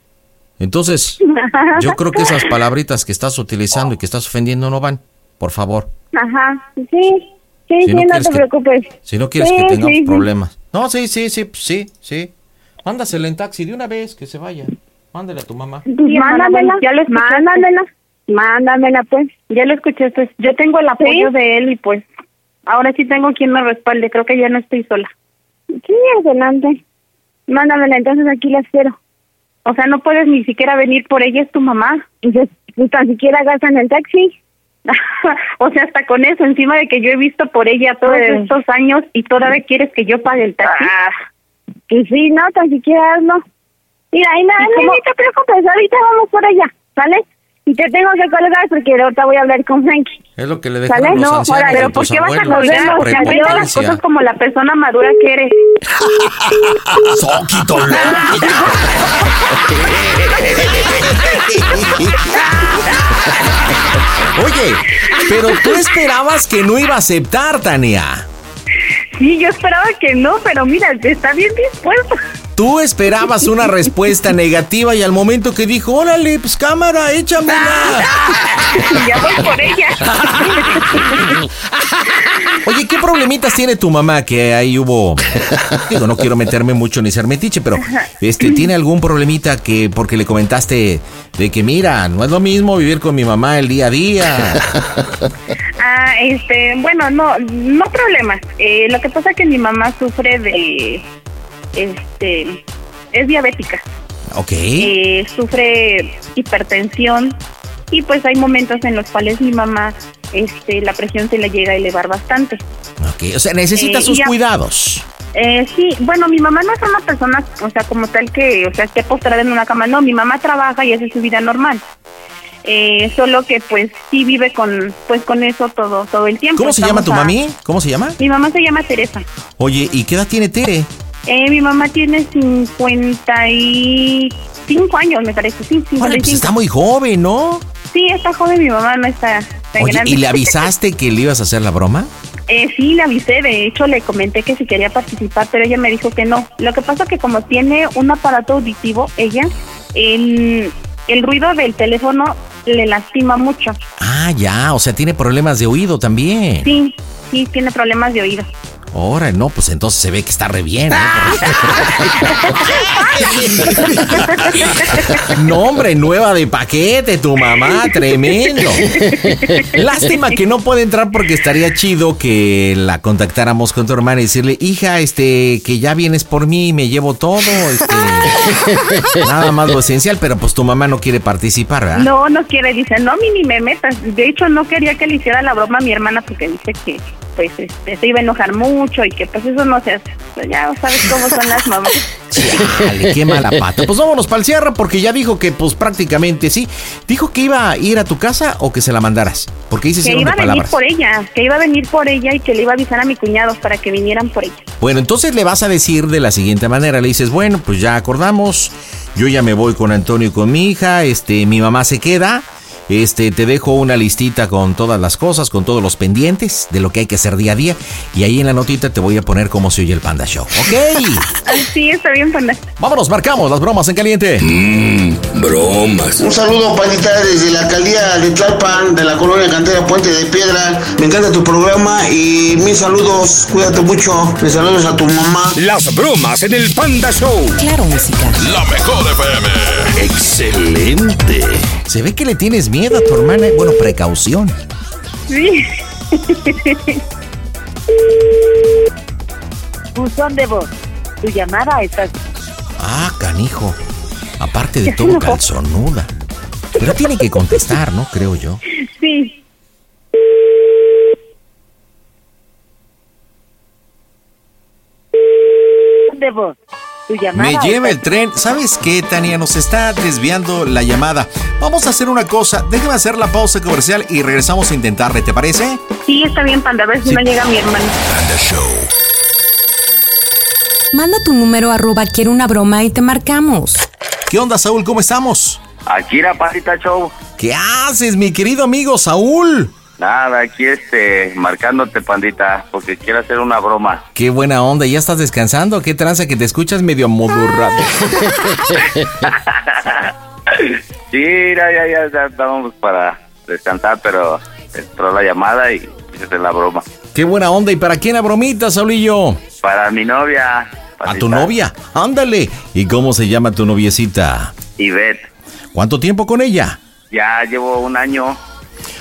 Entonces, yo creo que esas palabritas que estás utilizando y que estás ofendiendo no van, por favor, Ajá, sí, sí, Si sí, no te que- preocupes. si no quieres Sí, que tengamos sí, sí. problemas. No, sí, sí, sí, pues, sí, sí. Mándasela en taxi de una vez, que se vaya. Mándale a tu mamá. Pues mándamela, ya lo escuchaste. mándamela, mándamela pues. Ya lo escuché, pues yo tengo el apoyo de él y pues ahora sí tengo quien me respalde, creo que ya no estoy sola. Sí, adelante. Mándamela, entonces aquí la espero. O sea, no puedes ni siquiera venir por ella, es tu mamá. Entonces, pues tan siquiera gastan el taxi. o sea, hasta con eso, encima de que yo he visto por ella todos estos años y todavía quieres que yo pague el taxi. Que sí, no, tan siquiera hazlo. Mira, y nada, ¿Y no, ni te preocupes, ahorita vamos por allá, ¿sale? Y te tengo que colgar porque ahorita voy a hablar con Frankie. Es lo que le ¿Sale? dejaron los No, ancianos pero ¿Por qué vas a colgar? O sea, las cosas como la persona madura que eres. Soquito Oye, pero tú esperabas que no iba a aceptar, Tania. Sí, yo esperaba que no, pero mira, está bien dispuesto. Tú esperabas una respuesta negativa y al momento que dijo, órale, pues cámara, échamela. ya voy por ella. Oye, ¿qué problemitas tiene tu mamá que ahí hubo? Digo, no quiero meterme mucho ni ser metiche, pero este, ¿tiene algún problemita que porque le comentaste de que mira, no es lo mismo vivir con mi mamá el día a día? Ah, este, bueno, no, no problemas. Eh, lo que pasa es que mi mamá sufre de, este, es diabética. Ok. Eh, sufre hipertensión y pues hay momentos en los cuales mi mamá, este, la presión se le llega a elevar bastante. Ok, o sea, necesita Eh, sus ya- cuidados. Eh, sí, bueno, mi mamá no es una persona, o sea, como tal que, o sea, esté postrada en una cama. No, mi mamá trabaja y hace su vida normal. Eh, solo que, pues, sí vive con, pues, con eso todo, todo el tiempo. ¿Cómo se llama tu a- mami? ¿Cómo se llama? Mi mamá se llama Teresa. Oye, ¿y qué edad tiene Tere? Eh, mi mamá tiene 55 años, me parece, sí, 55. Órale, pues está muy joven, ¿no? Sí, está joven, mi mamá no está tan Oye, grande. ¿y le avisaste que le ibas a hacer la broma? Eh, sí, le avisé, de hecho le comenté que si quería participar, pero ella me dijo que no. Lo que pasa que como tiene un aparato auditivo, ella, el, el ruido del teléfono le lastima mucho. Ah, ya, o sea, tiene problemas de oído también. Sí, sí, tiene problemas de oído. Ahora, no, pues entonces se ve que está re bien. ¿eh? no, hombre, nueva de paquete, tu mamá, tremendo. Lástima que no puede entrar porque estaría chido que la contactáramos con tu hermana y decirle, hija, este, que ya vienes por mí, me llevo todo, este, nada más lo esencial, pero pues tu mamá no quiere participar, ¿verdad? No, no quiere, dice, no, a mí ni me metas. De hecho, no quería que le hiciera la broma a mi hermana porque dice que pues este, se iba a enojar mucho y que pues eso no se hace. Pues, ya sabes cómo son las mamás. Chale, qué mala pata. Pues vámonos para el cierre porque ya dijo que pues prácticamente sí. Dijo que iba a ir a tu casa o que se la mandaras. Porque dices que iba a venir palabras. por ella, que iba a venir por ella y que le iba a avisar a mi cuñado para que vinieran por ella. Bueno, entonces le vas a decir de la siguiente manera. Le dices, bueno, pues ya acordamos. Yo ya me voy con Antonio y con mi hija. Este, mi mamá se queda. Este, te dejo una listita con todas las cosas, con todos los pendientes de lo que hay que hacer día a día. Y ahí en la notita te voy a poner cómo se oye el Panda Show. ¿Ok? Sí, está bien, panda. Vámonos, marcamos las bromas en caliente. Mmm, bromas. Un saludo, panita, desde la alcaldía de Tlalpan, de la colonia Cantera Puente de Piedra. Me encanta tu programa y mis saludos. Cuídate mucho. Mis saludos a tu mamá. Las bromas en el Panda Show. Claro, música. La mejor FM. Excelente. Se ve que le tienes miedo a tu hermana. Bueno, precaución. Sí. Buzón de voz. Tu llamada está... Ah, canijo. Aparte de todo, calzonuda. Pero tiene que contestar, ¿no? Creo yo. Sí. De voz. Tu llamada Me lleva el tren. ¿Sabes qué, Tania? Nos está desviando la llamada. Vamos a hacer una cosa. Déjame hacer la pausa comercial y regresamos a intentarle, ¿te parece? Sí, está bien, panda, a ver si no llega mi hermano. Panda Show. Manda tu número arroba quiero una broma y te marcamos. ¿Qué onda, Saúl? ¿Cómo estamos? Aquí la Pandita Show. ¿Qué haces, mi querido amigo Saúl? Nada, aquí este, marcándote, Pandita, porque quiero hacer una broma. Qué buena onda. ¿Ya estás descansando? ¿Qué tranza que te escuchas medio modurrado? Sí, ya, ya, ya, ya estábamos para descansar, pero entró la llamada y hice la broma. Qué buena onda. ¿Y para quién la bromita, Saulillo? Para mi novia, ¿A tu novia? Ándale. ¿Y cómo se llama tu noviecita? Ivette. ¿Cuánto tiempo con ella? Ya llevo un año.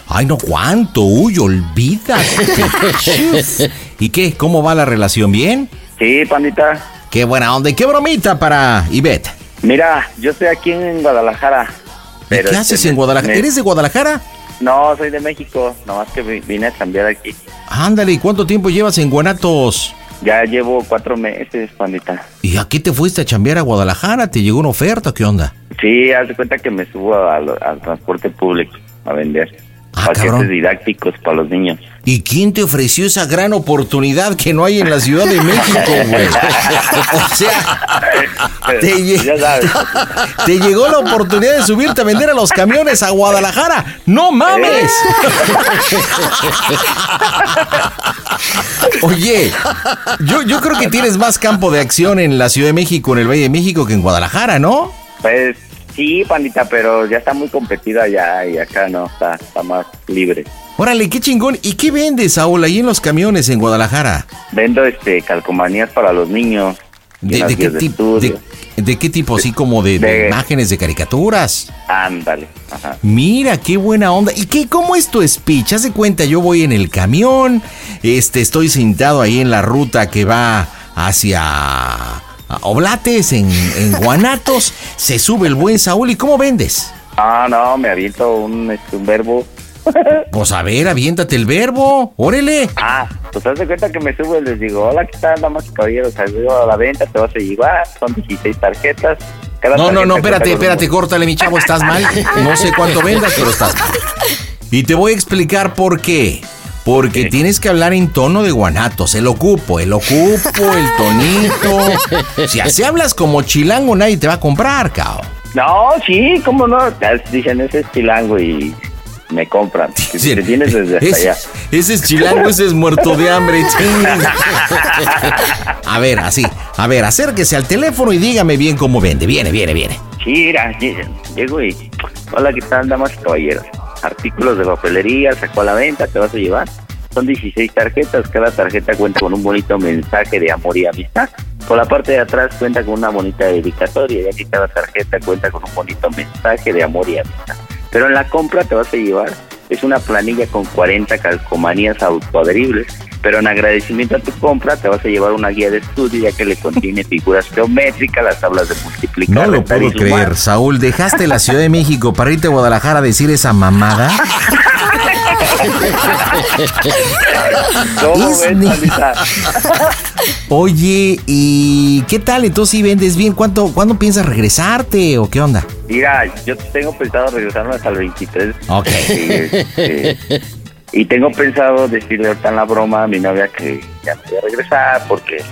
Ay, no, ¿cuánto? Uy, olvídate. ¿Y qué? ¿Cómo va la relación? ¿Bien? Sí, Pandita. Qué buena onda. ¿Y qué bromita para Ivette? Mira, yo estoy aquí en Guadalajara. ¿Y pero qué este, haces en Guadalajara? me- ¿Eres de Guadalajara? No, soy de México, nomás que vi- vine a cambiar aquí. Ándale, ¿y cuánto tiempo llevas en Guanatos? Ya llevo cuatro meses, Pandita. ¿Y a qué te fuiste a chambear a Guadalajara? ¿Te llegó una oferta? ¿Qué onda? Sí, haz de cuenta que me subo al, al transporte público a vender paquetes Ah, cabrón. didácticos para los niños. ¿Y quién te ofreció esa gran oportunidad que no hay en la Ciudad de México, güey? O sea, te, lle- te llegó la oportunidad de subirte a vender a los camiones a Guadalajara. ¡No mames! Oye, yo, yo creo que tienes más campo de acción en la Ciudad de México, en el Valle de México, que en Guadalajara, ¿no? Pues sí, pandita, pero ya está muy competida ya y acá no, está, está más libre. Órale, qué chingón. ¿Y qué vendes, Saúl, ahí en los camiones en Guadalajara? Vendo este calcomanías para los niños. ¿De, qué, tipo, de, qué tipo? ¿Así como de, imágenes, de caricaturas? Ándale. Ajá. Mira, qué buena onda. ¿Y qué, cómo es tu speech? Haz de cuenta, yo voy en el camión, este, estoy sentado ahí en la ruta que va hacia Oblates, en, en Guanatos, se sube el buen Saúl, ¿y cómo vendes? Ah, no, me aviento un, este, un verbo. Pues a ver, aviéntate el verbo, órale. Ah, pues haz de cuenta que me subo y les digo, hola, ¿qué tal, damas y caballeros? Salgo a la venta, te vas a llevar, son 16 tarjetas. Cada No, no, tarjeta no, espérate, espérate, córtale, mi chavo, estás mal. No sé cuánto vendas, pero estás mal. Y te voy a explicar por qué. Porque tienes que hablar en tono de guanatos. El ocupo, el ocupo, el tonito. Si así hablas como chilango, nadie te va a comprar, cao. No, sí, cómo no. Dicen, ese es chilango y me compran. Si te tienes desde hasta Ese, allá. ese es chilango, ese es muerto de hambre. A ver, así. A ver, acérquese al teléfono y dígame bien cómo vende. Viene, viene, viene. Sí, mira, lle- llego y... Hola, ¿qué tal, damas y caballeros? Artículos de papelería, sacó a la venta, te vas a llevar. Son 16 tarjetas, cada tarjeta cuenta con un bonito mensaje de amor y amistad. Por la parte de atrás cuenta con una bonita dedicatoria, ya que cada tarjeta cuenta con un bonito mensaje de amor y amistad. Pero en la compra te vas a llevar, es una planilla con 40 calcomanías autoadheribles, pero en agradecimiento a tu compra te vas a llevar una guía de estudio ya que le contiene figuras geométricas, las tablas de multiplicar. No lo puedo creer, Saúl. ¿Dejaste la Ciudad de México para irte a Guadalajara a decir esa mamada? Oye, ¿y qué tal? Entonces, si vendes bien, ¿cuánto, ¿cuándo piensas regresarte o qué onda? Mira, yo tengo pensado regresarme hasta el 23. Ok. Y, este, y tengo pensado decirle ahorita en la broma a mi novia que ya me voy a regresar porque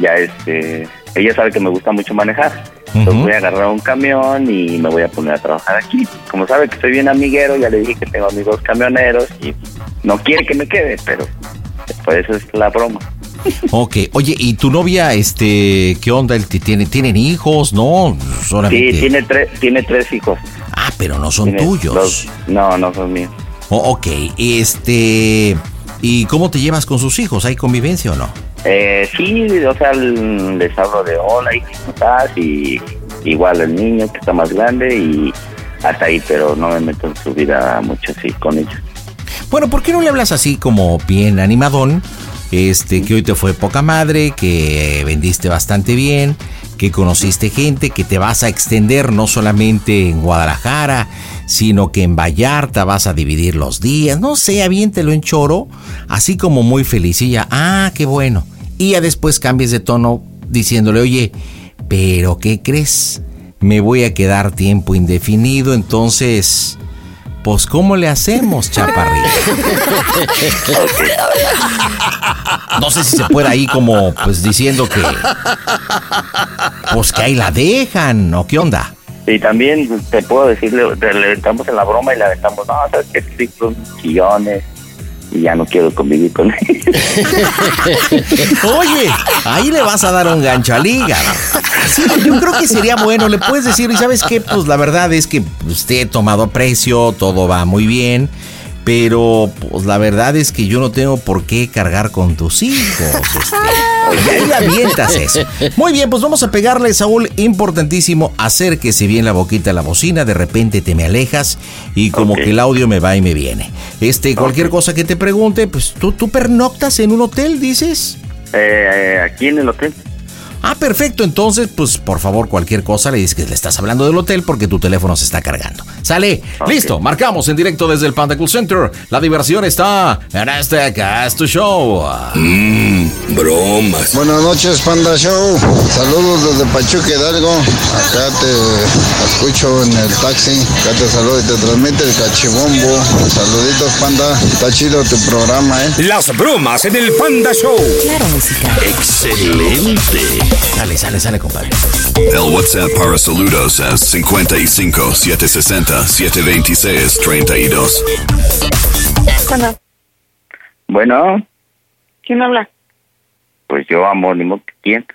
ya este ella sabe que me gusta mucho manejar. Entonces voy a agarrar un camión y me voy a poner a trabajar aquí. Como sabe que soy bien amiguero, ya le dije que tengo amigos camioneros y no quiere que me quede, pero por eso es la broma. Ok, oye, ¿y tu novia, este, qué onda? ¿El- ¿Tiene, ¿Tienen hijos? No, solamente. Sí, tiene tres, tiene tres hijos. Ah, pero no son Tiene tuyos. no, no son míos. Oh, ok, este. ¿Y cómo te llevas con sus hijos? ¿Hay convivencia o no? Eh, sí, o sea, les hablo de hola y cómo estás y igual el niño que está más grande y hasta ahí, pero no me meto en su vida mucho así con ellos. Bueno, ¿por qué no le hablas así como bien animadón? Este, que hoy te fue poca madre, que vendiste bastante bien, que conociste gente, que te vas a extender no solamente en Guadalajara, sino que en Vallarta vas a dividir los días. No sé, aviéntelo en choro, así como muy ya, ah, qué bueno. Y ya después cambies de tono diciéndole, oye, pero ¿qué crees? Me voy a quedar tiempo indefinido, entonces pues ¿cómo le hacemos, chaparrito? No sé si se puede ahí como pues diciendo que pues que ahí la dejan, ¿o qué onda? Y también te puedo decirle, le aventamos en la broma y le aventamos, no, sabes que sí, son chillones, y ya no quiero convivir con él. Oye, ahí le vas a dar un gancho al hígado. Sí, yo creo que sería bueno, le puedes decir, y sabes qué, pues la verdad es que usted ha tomado precio, todo va muy bien. Pero pues la verdad es que yo no tengo por qué cargar con tus hijos. Este, y ahí avientas eso. Muy bien, pues vamos a pegarle, Saúl. Importantísimo, acérquese bien la boquita a la bocina. De repente te me alejas y como que el audio me va y me viene. Este, cualquier cosa que te pregunte, pues tú, tú pernoctas en un hotel, dices. Eh, aquí en el hotel. Ah, perfecto. Entonces, pues por favor, cualquier cosa le dices que le estás hablando del hotel porque tu teléfono se está cargando. Sale. Listo. Marcamos en directo desde el Panda Cool Center. La diversión está en este Cast Show. Mmm, bromas. Buenas noches, Panda Show. Saludos desde Pachuca Hidalgo. Acá te escucho en el taxi. Acá te saludo y te transmite el cachibombo. Saluditos, Panda. Está chido tu programa, ¿eh? Las bromas en el Panda Show. Claro, música. Excelente. Sale, sale, sale, compadre. El WhatsApp para saludos es 55 760 726 32. Bueno, Bueno, ¿quién habla? pues yo amo, ni modo que quién.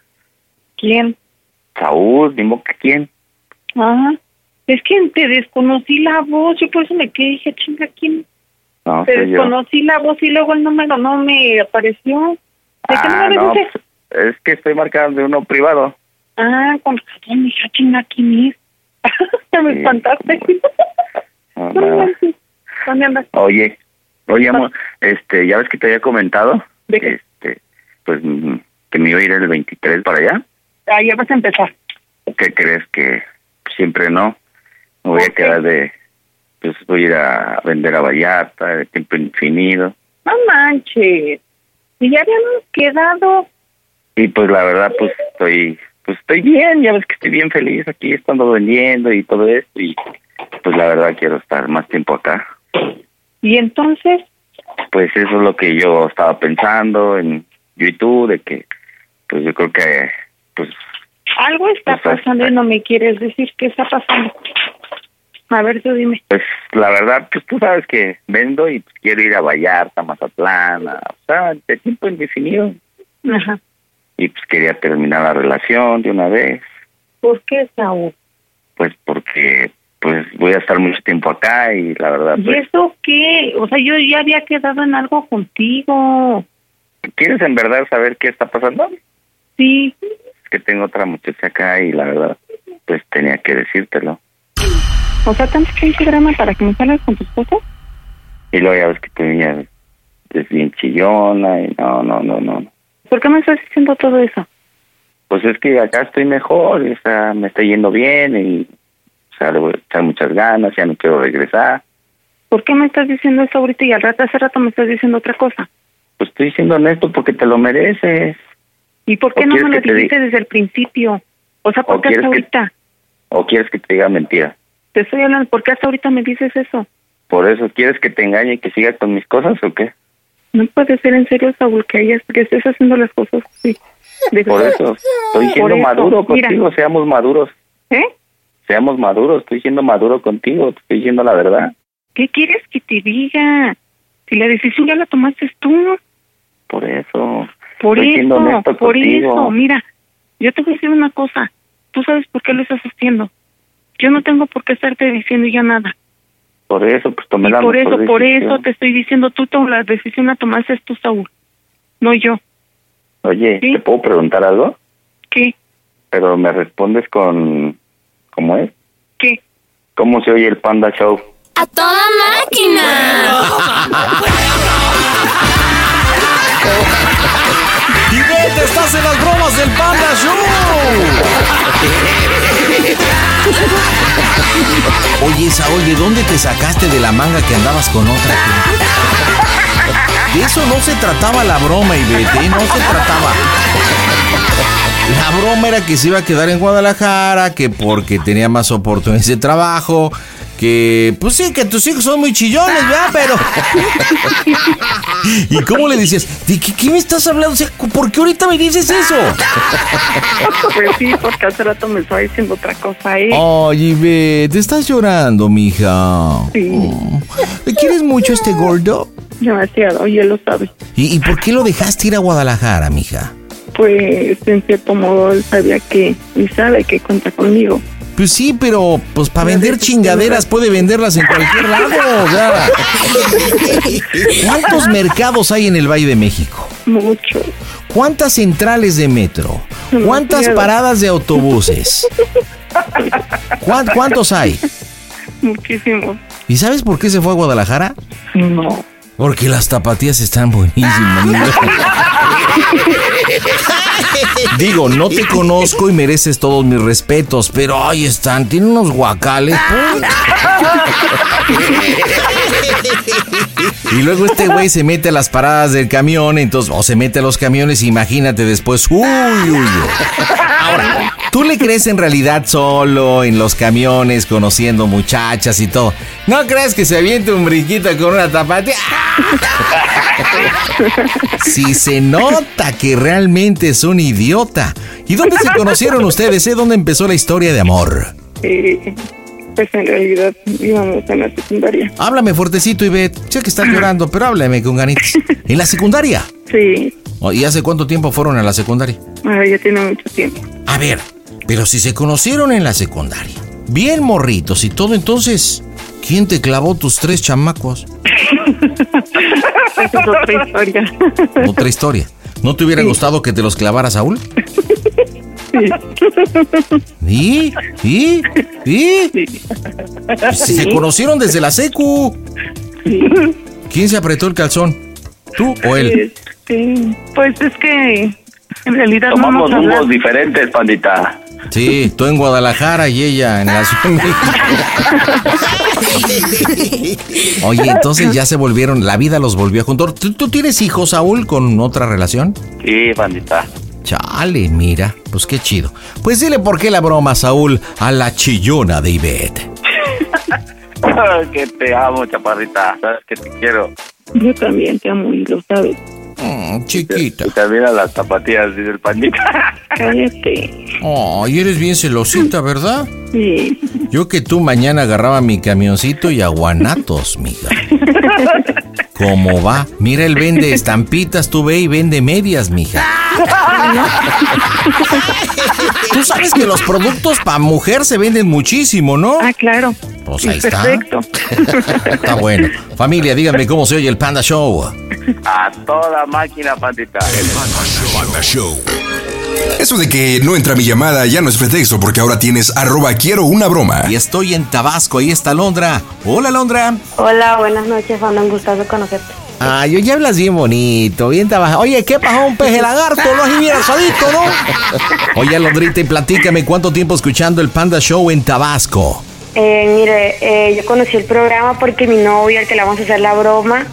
¿Quién? Saúl, ni modo que quién. Ajá. Es que te desconocí la voz, yo por eso me quedé dije, chinga, ¿quién? No, te yo. desconocí la voz y luego el número no me apareció. ¿De qué Ah, número no, es ese? pues, es que estoy marcando de uno privado. Ah, con razón, dije, chinga, ¿quién es? me Sí. espantaste. No, No nada. manches. ¿Dónde andas? Oye, oye, amor, este, ya ves que te había comentado, ¿De qué? este, pues mm, que me iba a ir el 23 para allá. Ah, ya vas a empezar. ¿Qué crees que siempre no? Me voy a quedar de, pues voy a ir a vender a Vallarta, de tiempo indefinido. No manches. Y ya habíamos quedado. Y pues la verdad, pues estoy, pues estoy bien, ya ves que estoy bien feliz aquí estando vendiendo y todo esto y pues la verdad quiero estar más tiempo acá. Y entonces, Pues eso es lo que yo estaba pensando en YouTube, de que pues yo creo que pues algo está Pues, pasando y no me quieres decir qué está pasando. A ver, tú dime. pues la verdad pues tú sabes que vendo y pues, quiero ir a Vallarta, Mazatlán, a- o sea, de tiempo indefinido Ajá. Y pues quería terminar la relación de una vez, ¿Por qué, Saúl? pues porque pues voy a estar mucho tiempo acá y la verdad ¿Y pues eso qué? O sea, yo ya había quedado en algo contigo. ¿quieres en verdad saber qué está pasando? Sí. Es que tengo otra muchacha acá y la verdad pues tenía que decírtelo. O sea, tanto pinche drama para que me salgas con tu esposa. Y luego ya ves que tú ya es bien chillona y no, no, no, no. ¿Por qué me estás diciendo todo eso? Pues es que acá estoy mejor, y, o sea, me está yendo bien y, o sea, le voy a echar muchas ganas, ya no quiero regresar. ¿Por qué me estás diciendo eso ahorita y al rato, hace rato me estás diciendo otra cosa? Pues estoy siendo honesto porque te lo mereces. ¿Y por qué ¿O no me lo dijiste desde el principio? O sea, ¿por ¿O qué hasta ahorita? ¿O quieres que te diga mentira? Te estoy hablando, ¿por qué hasta ahorita me dices eso? ¿Por eso quieres que te engañe y que siga con mis cosas o qué? No puede ser en serio, Saúl, que, hayas, que estés haciendo las cosas así. Por verdad. eso estoy siendo maduro mira. contigo, seamos maduros. ¿Eh? Seamos maduros, estoy siendo maduro contigo, estoy diciendo la verdad. ¿Qué quieres que te diga? Si la decisión ya la tomaste tú. Por eso. Por eso, por contigo. eso. Mira, yo te voy a decir una cosa. Tú sabes por qué lo estás haciendo. Yo no tengo por qué estarte diciendo ya nada. Por eso, pues tomé Y la por eso, por decisión. eso te estoy diciendo, tú la decisión la tomaste tú, Saúl. No yo. Oye, ¿te puedo preguntar algo? ¿Qué? Pero me respondes con... ¿Cómo es? ¿Qué? ¿Cómo se oye el Panda Show? ¡A toda máquina! Y vete, estás en las bromas del Panda Show. Oye, Saúl, ¿de dónde te sacaste de la manga que andabas con otra? De eso no se trataba la broma, Ivete, no se trataba. La broma era que se iba a quedar en Guadalajara, que porque tenía más oportunidades de trabajo, que pues sí, que tus hijos son muy chillones, ¿verdad? Pero... ¿Y cómo le dices? ¿De qué, qué me estás hablando? O sea, ¿por qué ahorita me dices eso? Pues sí, porque hace rato me estaba diciendo otra cosa ahí. Oye, ve, te estás llorando, mija. Sí. Oh. ¿Quieres mucho este gordo? Demasiado, y él lo sabe. ¿Y, y por qué lo dejaste ir a Guadalajara, mija? Pues en cierto modo él sabía que, y sabe que cuenta conmigo. Pues sí, pero pues para vender chingaderas puede venderlas en cualquier lado. ¿Cuántos mercados hay en el Valle de México? Mucho. ¿Cuántas centrales de metro? ¿Cuántas paradas de autobuses? ¿Cuán- ¿Cuántos hay? Muchísimo. ¿Y sabes por qué se fue a Guadalajara? No. Porque las tapatías están buenísimas. Digo, no te conozco y mereces todos mis respetos, pero ahí están, tienen unos guacales. Y luego este güey se mete a las paradas del camión, entonces, o se mete a los camiones, imagínate después, uy, uy, uy. Ahora, ¿tú le crees en realidad solo en los camiones, conociendo muchachas y todo? ¿No crees que se aviente un brinquito con una tapatía? Si se nota que realmente es un idiota. ¿Y dónde se conocieron ustedes? Eh? ¿Dónde empezó la historia de amor? Eh, pues en realidad íbamos en la secundaria. Háblame fuertecito, Ivette. Sé que estás llorando, pero háblame con ganitas. ¿En la secundaria? Sí, Oh, ¿Y hace cuánto tiempo fueron a la secundaria? ahora ya tiene mucho tiempo. A ver, pero si se conocieron en la secundaria, bien morritos y todo, entonces, ¿quién te clavó tus tres chamacos? Esa es otra historia. Otra historia. ¿No te hubiera gustado que te los clavara Saúl? ¿Y? ¿Y? ¿Y? Si se conocieron desde la secu. ¿Quién se apretó el calzón? ¿Tú o él? Sí, pues es que en realidad Tomamos rumbos diferentes, pandita. Sí, tú en Guadalajara y ella en la Ciudad. Oye, entonces ya se volvieron, la vida los volvió a juntar. ¿Tú, tú tienes hijos, Saúl, con otra relación? Sí, pandita. Chale, mira, pues qué chido. Pues dile por qué la broma, Saúl, a la chillona de Ivette. que te amo, chaparrita. Sabes que te quiero. Yo también te amo y lo sabes. Chiquita. Y también a las zapatillas, dice el pandita. Cállate. Ay, eres bien celosita, ¿verdad? Sí. Yo que tú mañana agarraba mi camioncito y aguanatos, mija. ¿Cómo va? Mira, él vende estampitas, tú ve y vende medias, mija. Tú sabes que los productos para mujer se venden muchísimo, ¿no? Ah, claro. Pues ahí está. Perfecto. Está bueno. Familia, díganme cómo se oye el Panda Show. A toda máquina, pandita. El Panda Show. Eso de que no entra mi llamada ya no es pretexto porque ahora tienes arroba quiero una broma. Y estoy en Tabasco, ahí está Londra. Hola, Londra. Hola, buenas noches, Juan. Un gustazo conocerte. Ay, oye, hablas bien bonito, bien trabajado. Oye, ¿qué pasó un peje lagarto? Lo has bien asadito, ¿no? Oye, Londrita, y platícame cuánto tiempo escuchando el Panda Show en Tabasco. Eh, mire, eh, yo conocí el programa porque mi novio, al que le vamos a hacer la broma,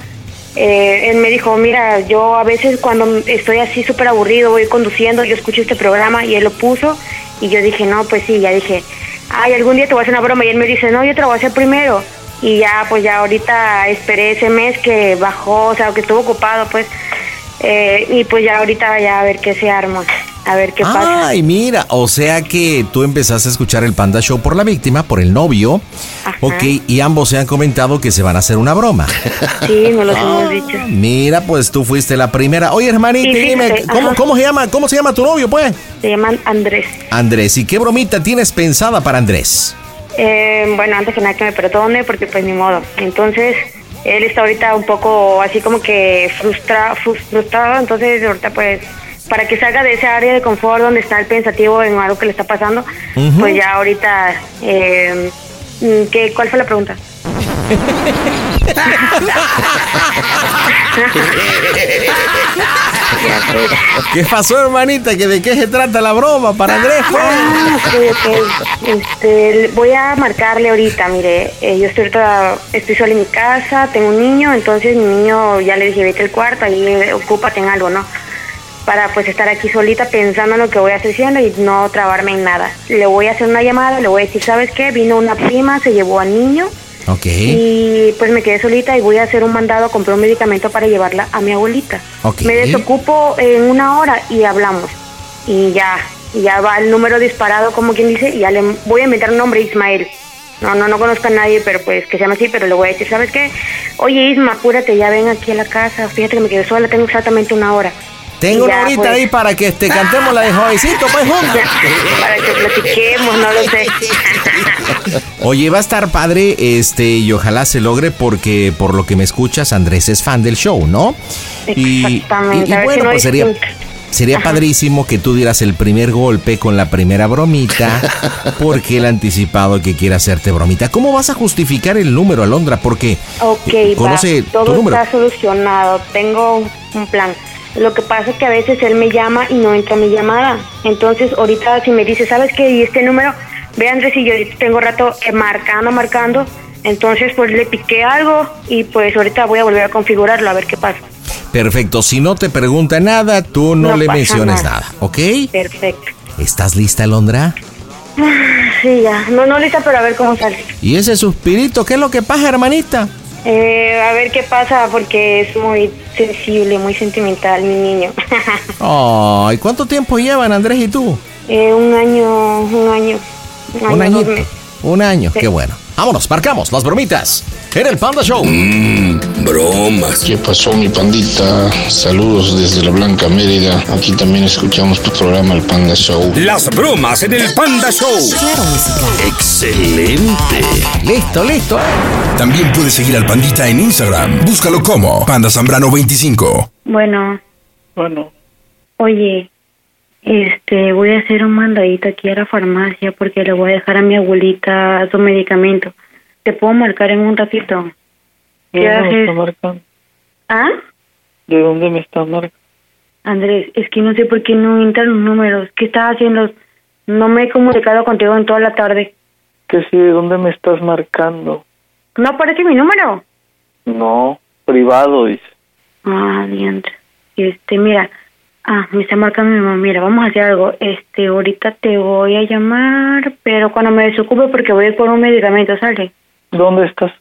eh, él me dijo, mira, yo a veces cuando estoy así súper aburrido, voy conduciendo, yo escucho este programa y él lo puso y yo dije, no, pues sí, ya dije, ay, algún día te voy a hacer una broma y él me dice, no, yo te lo voy a hacer primero. Y ya, pues ya ahorita esperé ese mes que bajó, o sea, que estuvo ocupado, pues, eh, y pues ya ahorita ya a ver qué se arma, a ver qué pasa. Ay, mira, o sea que tú empezaste a escuchar el Panda Show por la víctima, por el novio. Ok, y ambos se han comentado que se van a hacer una broma. Sí, nos los hemos dicho. Mira, pues tú fuiste la primera. Oye, hermanita, Sí, dime, ¿cómo, ajá. ¿cómo se llama? ¿Cómo se llama tu novio, pues? Se llaman Andrés. Andrés, ¿y qué bromita tienes pensada para Andrés? Eh, bueno, antes que nada que me perdone porque pues ni modo. Entonces, él está ahorita un poco así como que frustra, frus- frustrado, entonces ahorita pues para que salga de esa área de confort donde está el pensativo en algo que le está pasando, pues ya ahorita, eh, mm, ¿qué, ¿cuál fue la pregunta? ¿Qué pasó, hermanita? ¿Que ¿De qué se trata la broma para Andrés? pues? Ah. Este, voy a marcarle ahorita, mire, eh, yo estoy ahorita, estoy sola en mi casa, tengo un niño, entonces mi niño ya le dije, vete al cuarto, ahí ocúpate en algo, ¿no? Para pues estar aquí solita pensando en lo que voy a hacer haciendo y no trabarme en nada. Le voy a hacer una llamada, le voy a decir, ¿sabes qué? Vino una prima, se llevó al niño Ok. y pues me quedé solita y voy a hacer un mandado a comprar un medicamento para llevarla a mi abuelita. Ok. Me desocupo en una hora y hablamos. Y ya, ya va el número disparado, como quien dice, y ya le voy a inventar un nombre, Ismael. No, no, no conozco a nadie, pero pues que se llama así, pero le voy a decir, ¿sabes qué? Oye, Isma, apúrate, ya ven aquí a la casa. Fíjate que me quedé sola, tengo exactamente una hora. Tengo ya, una horita pues, ahí para que este, cantemos la de jovencito, pues juntos. Para que platiquemos, no lo sé. Oye, va a estar padre, este, y ojalá se logre porque por lo que me escuchas, Andrés es fan del show, ¿no? Y, Exactamente, y- si bueno, no pues sería, sería padrísimo que tú dieras el primer golpe con la primera bromita, porque el anticipado que quiere hacerte bromita. ¿Cómo vas a justificar el número, Alondra? Porque Ok, conoce va, tu todo número. está solucionado. Tengo un plan. Lo que pasa es que a veces él me llama y no entra mi llamada. Entonces, ahorita si me dice, ¿sabes qué? Y este número, ve Andrés y yo tengo rato eh, marcando, marcando. Entonces, pues le piqué algo y pues ahorita voy a volver a configurarlo a ver qué pasa. Perfecto, si no te pregunta nada, tú no, No le menciones nada. nada, ¿ok? Perfecto. ¿Estás lista, Alondra? Sí, ya. No, no lista, pero a ver cómo sale. ¿Y ese suspirito? ¿Qué es lo que pasa, hermanita? Eh, a ver qué pasa porque es muy sensible, muy sentimental mi niño. Ay, ¿cuánto tiempo llevan Andrés y tú? Eh, un año, un año. Un año, Un dos añito. meses. Un año, Sí. qué bueno. Vámonos, marcamos las bromitas. En el Panda Show. bromas. ¿Qué pasó, mi pandita? Saludos desde la Blanca Mérida. Aquí también escuchamos tu programa, El Panda Show. Las bromas en el Panda Show. Excelente. Listo, listo. También puedes seguir al Pandita en Instagram. Búscalo como Panda Zambrano 25. Bueno, Bueno, oye, este, voy a hacer un mandadito aquí a la farmacia porque le voy a dejar a mi abuelita su medicamento. ¿Te puedo marcar en un ratito? ¿de ¿Qué dónde me haces? está marcando? ¿Ah? ¿De dónde me está marcando? Andrés, es que no sé por qué no entran los números. ¿Qué estás haciendo? No me he comunicado contigo en toda la tarde. Que sí, ¿de dónde me estás marcando? ¿No aparece mi número? No, privado, dice. Ah, diantre. Este, mira. Ah, me está marcando mi mamá. Mira, vamos a hacer algo. Este, ahorita te voy a llamar, pero cuando me desocupe porque voy a ir por un medicamento, ¿sale? ¿Dónde estás?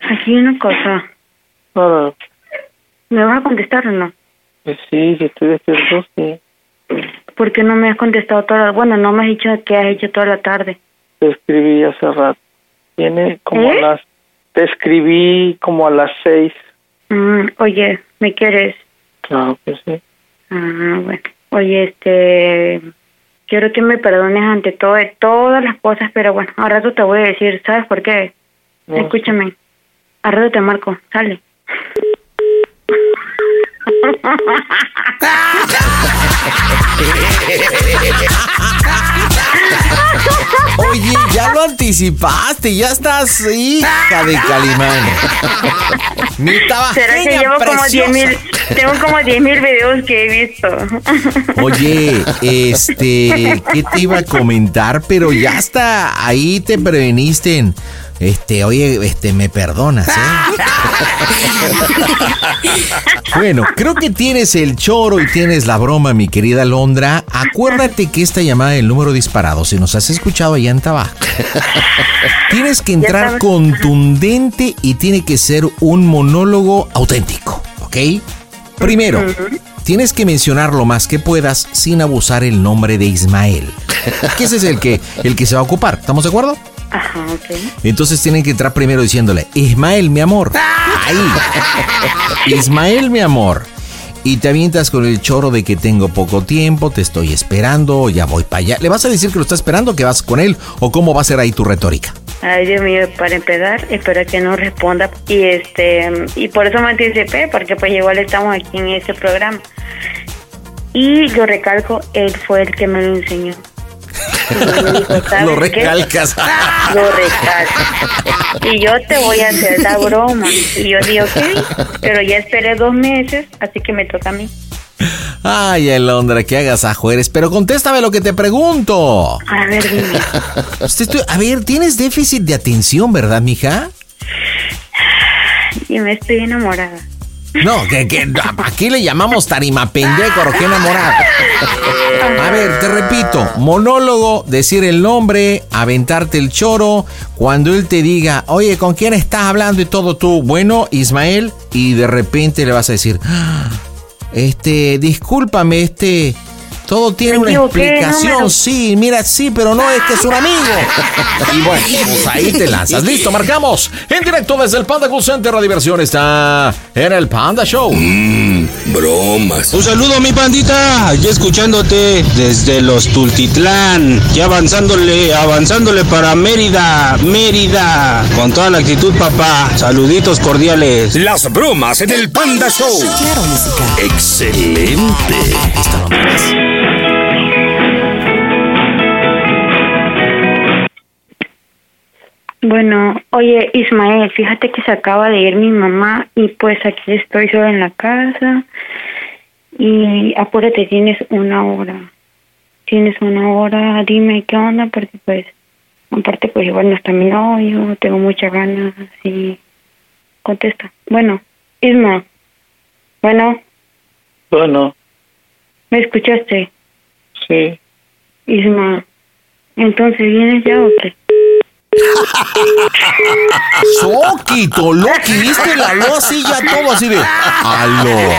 Aquí una cosa. Ah, ¿Me vas a contestar o no? pues sí, si estoy despierto, sí. ¿Por qué no me has contestado toda la... Bueno, no me has dicho que has hecho toda la tarde. Te escribí hace rato. Tiene como ¿Eh? a las... Te escribí como a las seis. Mm, oye, ¿me quieres? Claro que sí. Ah, bueno. Oye, este... Quiero que me perdones ante todo, todas las cosas, pero bueno, al rato te voy a decir, ¿sabes por qué? No Escúchame. Al rato te marco, sale. Oye, ya lo anticipaste, ya estás hija de Calimán. Mi ¿Será que llevo como preciosa. 10 mil, tengo como 10 mil videos que he visto? Oye, este, ¿qué te iba a comentar? Pero ya está, ahí te preveniste. Este, oye, este, me perdonas, ¿eh? Bueno, creo que tienes el choro y tienes la broma, mi querida Londra. Acuérdate que esta llamada del número disparado, si nos has escuchado allá en Tabasco, tienes que entrar contundente y tiene que ser un monólogo auténtico, ¿ok? Primero, tienes que mencionar lo más que puedas sin abusar el nombre de Ismael. Que ese es el que, el que se va a ocupar, ¿estamos de acuerdo? Ajá, ok. Entonces tienen que entrar primero diciéndole, Ismael, mi amor. Ahí. Ismael, mi amor. Y te avientas con el choro de que tengo poco tiempo, te estoy esperando, ya voy para allá. ¿Le vas a decir que lo está esperando, que vas con él? ¿O cómo va a ser ahí tu retórica? Ay, Dios mío, para empezar, espero que no responda. Y este y por eso me anticipé, porque pues igual estamos aquí en este programa. Y lo recalco, él fue el que me lo enseñó. Me dijo, ¿sabes Lo qué? recalcas. Lo recalco. Y yo te voy a hacer la broma. Y yo digo, ok, pero ya esperé dos meses, así que me toca a mí. Ay, Alondra, que hagas ajo eres. Pero contéstame lo que te pregunto. A ver, dime. Estoy- a ver, tienes déficit de atención, ¿verdad, mija? Y me estoy enamorada. No, que, que aquí le llamamos tarima pendejo, que enamorado. A ver, te repito, monólogo, decir el nombre, aventarte el choro, cuando él te diga, oye, ¿con quién estás hablando? Y todo tú, bueno, Ismael, y de repente le vas a decir, "Ah, este, discúlpame, este, todo tiene una explicación, sí, mira, sí, pero no es que es un amigo. Y bueno, pues ahí te lanzas. Listo, marcamos. En directo desde el Panda Cool Center, la diversión está en el Panda Show. bromas. Un saludo mi pandita, aquí escuchándote desde los Tultitlán, ya avanzándole, avanzándole para Mérida, Mérida, con toda la actitud papá, saluditos cordiales. Las bromas en el Panda Show. Claro, música. Excelente. Bueno, oye Ismael, fíjate que se acaba de ir mi mamá y pues aquí estoy sola en la casa y apúrate, tienes una hora. Tienes una hora, dime qué onda porque pues aparte pues igual no está mi novio, tengo muchas ganas y contesta. Bueno, Isma. Bueno, Bueno, ¿me escuchaste? sí. Isma. Entonces, ¿vienes ya o qué? Soquito, Loki, ¿viste la lo así ya todo así de aló?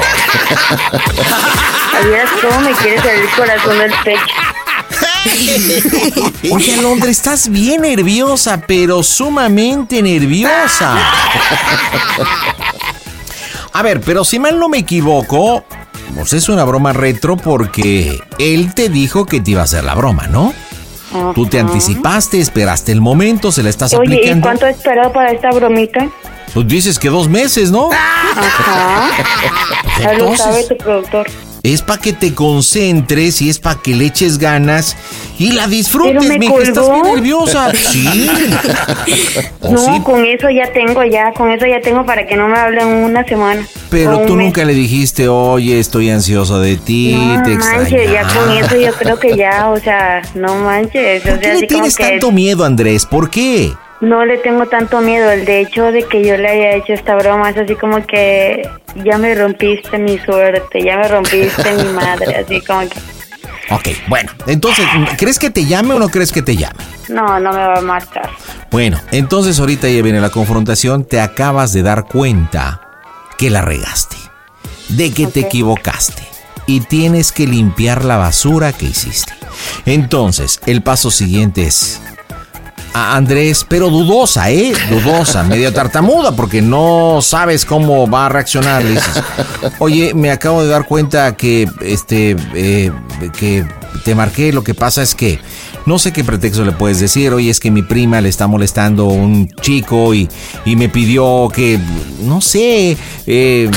¿Sabías cómo me quiere salir el corazón del pecho? Oye, Alondra, estás bien nerviosa, pero sumamente nerviosa. A ver, pero si mal no me equivoco, pues es una broma retro porque él te dijo que te iba a hacer la broma, ¿no? Tú te Ajá. anticipaste, esperaste el momento, se la estás Oye, ¿y aplicando. cuánto he esperado para esta bromita? Pues dices que dos meses, ¿no? Ajá. Ya lo sabe tu productor. Es para que te concentres y es para que le eches ganas y la disfrutes, Pero me mija, estás bien nerviosa. Sí. ¿O No, sí? con eso ya tengo, ya, con eso ya tengo para que no me hablen una semana. Pero tú mes. nunca le dijiste, oye, estoy ansioso de ti, No te manches, ya con extrañaba". eso yo creo que ya, o sea, no manches. O ¿Por sea, qué le así como tienes que tanto miedo, Andrés? ¿Por qué? No le tengo tanto miedo. El de hecho de que yo le haya hecho esta broma es así como que ya me rompiste mi suerte, ya me rompiste mi madre, así como que Ok, bueno, entonces, ¿crees que te llame o no crees que te llame? no, no me va a marcar. Bueno, entonces ahorita ya viene la confrontación, te acabas de dar cuenta que la regaste, de que te equivocaste y tienes que limpiar la basura que hiciste. Entonces, el paso siguiente es a Andrés, pero dudosa, ¿eh? Dudosa, medio tartamuda, porque no sabes cómo va a reaccionar. Le dices, oye, me acabo de dar cuenta que, este, eh, que te marqué. Lo que pasa es que no sé qué pretexto le puedes decir. Oye, es que mi prima le está molestando un chico y, y me pidió que, no sé, eh,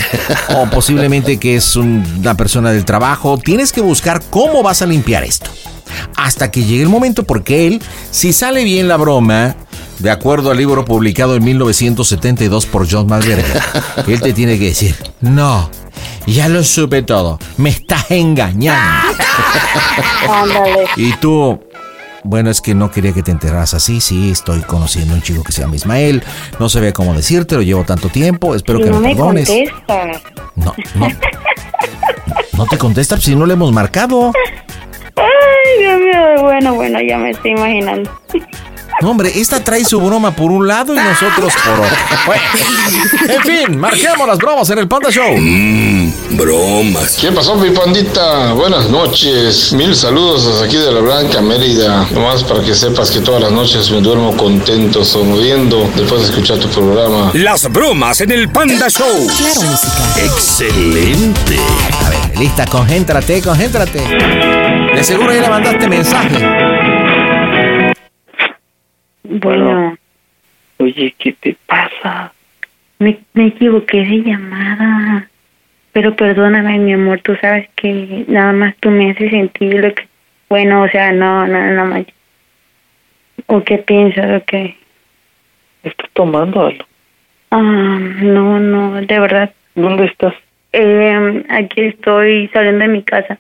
o posiblemente que es un- una persona del trabajo. Tienes que buscar cómo vas a limpiar esto hasta que llegue el momento porque él, si sale bien la broma, de acuerdo al libro publicado en 1972 por John Malverde, él te tiene que decir, no, ya lo supe todo, me estás engañando. Ándale. Y tú, bueno, es que no quería que te enteraras así, sí, estoy conociendo a un chico que se llama Ismael, no sabía cómo decírtelo, llevo tanto tiempo, espero Y que no me perdones. contestas. No, no. No te contesta si no le hemos marcado. Ay, Dios mío, bueno, bueno, ya me estoy imaginando. No, hombre, esta trae su broma por un lado y nosotros por otro. Bueno, en fin, marquemos las bromas en el Panda Show. bromas. ¿Qué pasó, mi pandita? Buenas noches. Mil saludos desde aquí de la Blanca, Mérida. Nomás para que sepas que todas las noches me duermo contento, sonriendo, después de escuchar tu programa. Las bromas en el Panda Show. Claro, música. Excelente. A ver, lista, concéntrate, concéntrate. De seguro ya le mandaste mensaje. Bueno, Oye, ¿qué te pasa? me, me equivoqué de llamada. Pero perdóname, mi amor, tú sabes que nada más tú me haces sentir lo que... Bueno, o sea, no, no, no manches. ¿O qué piensas? ¿O qué? ¿Estás tomando algo? Ah, no, no, de verdad. ¿Dónde estás? Eh, aquí estoy saliendo de mi casa.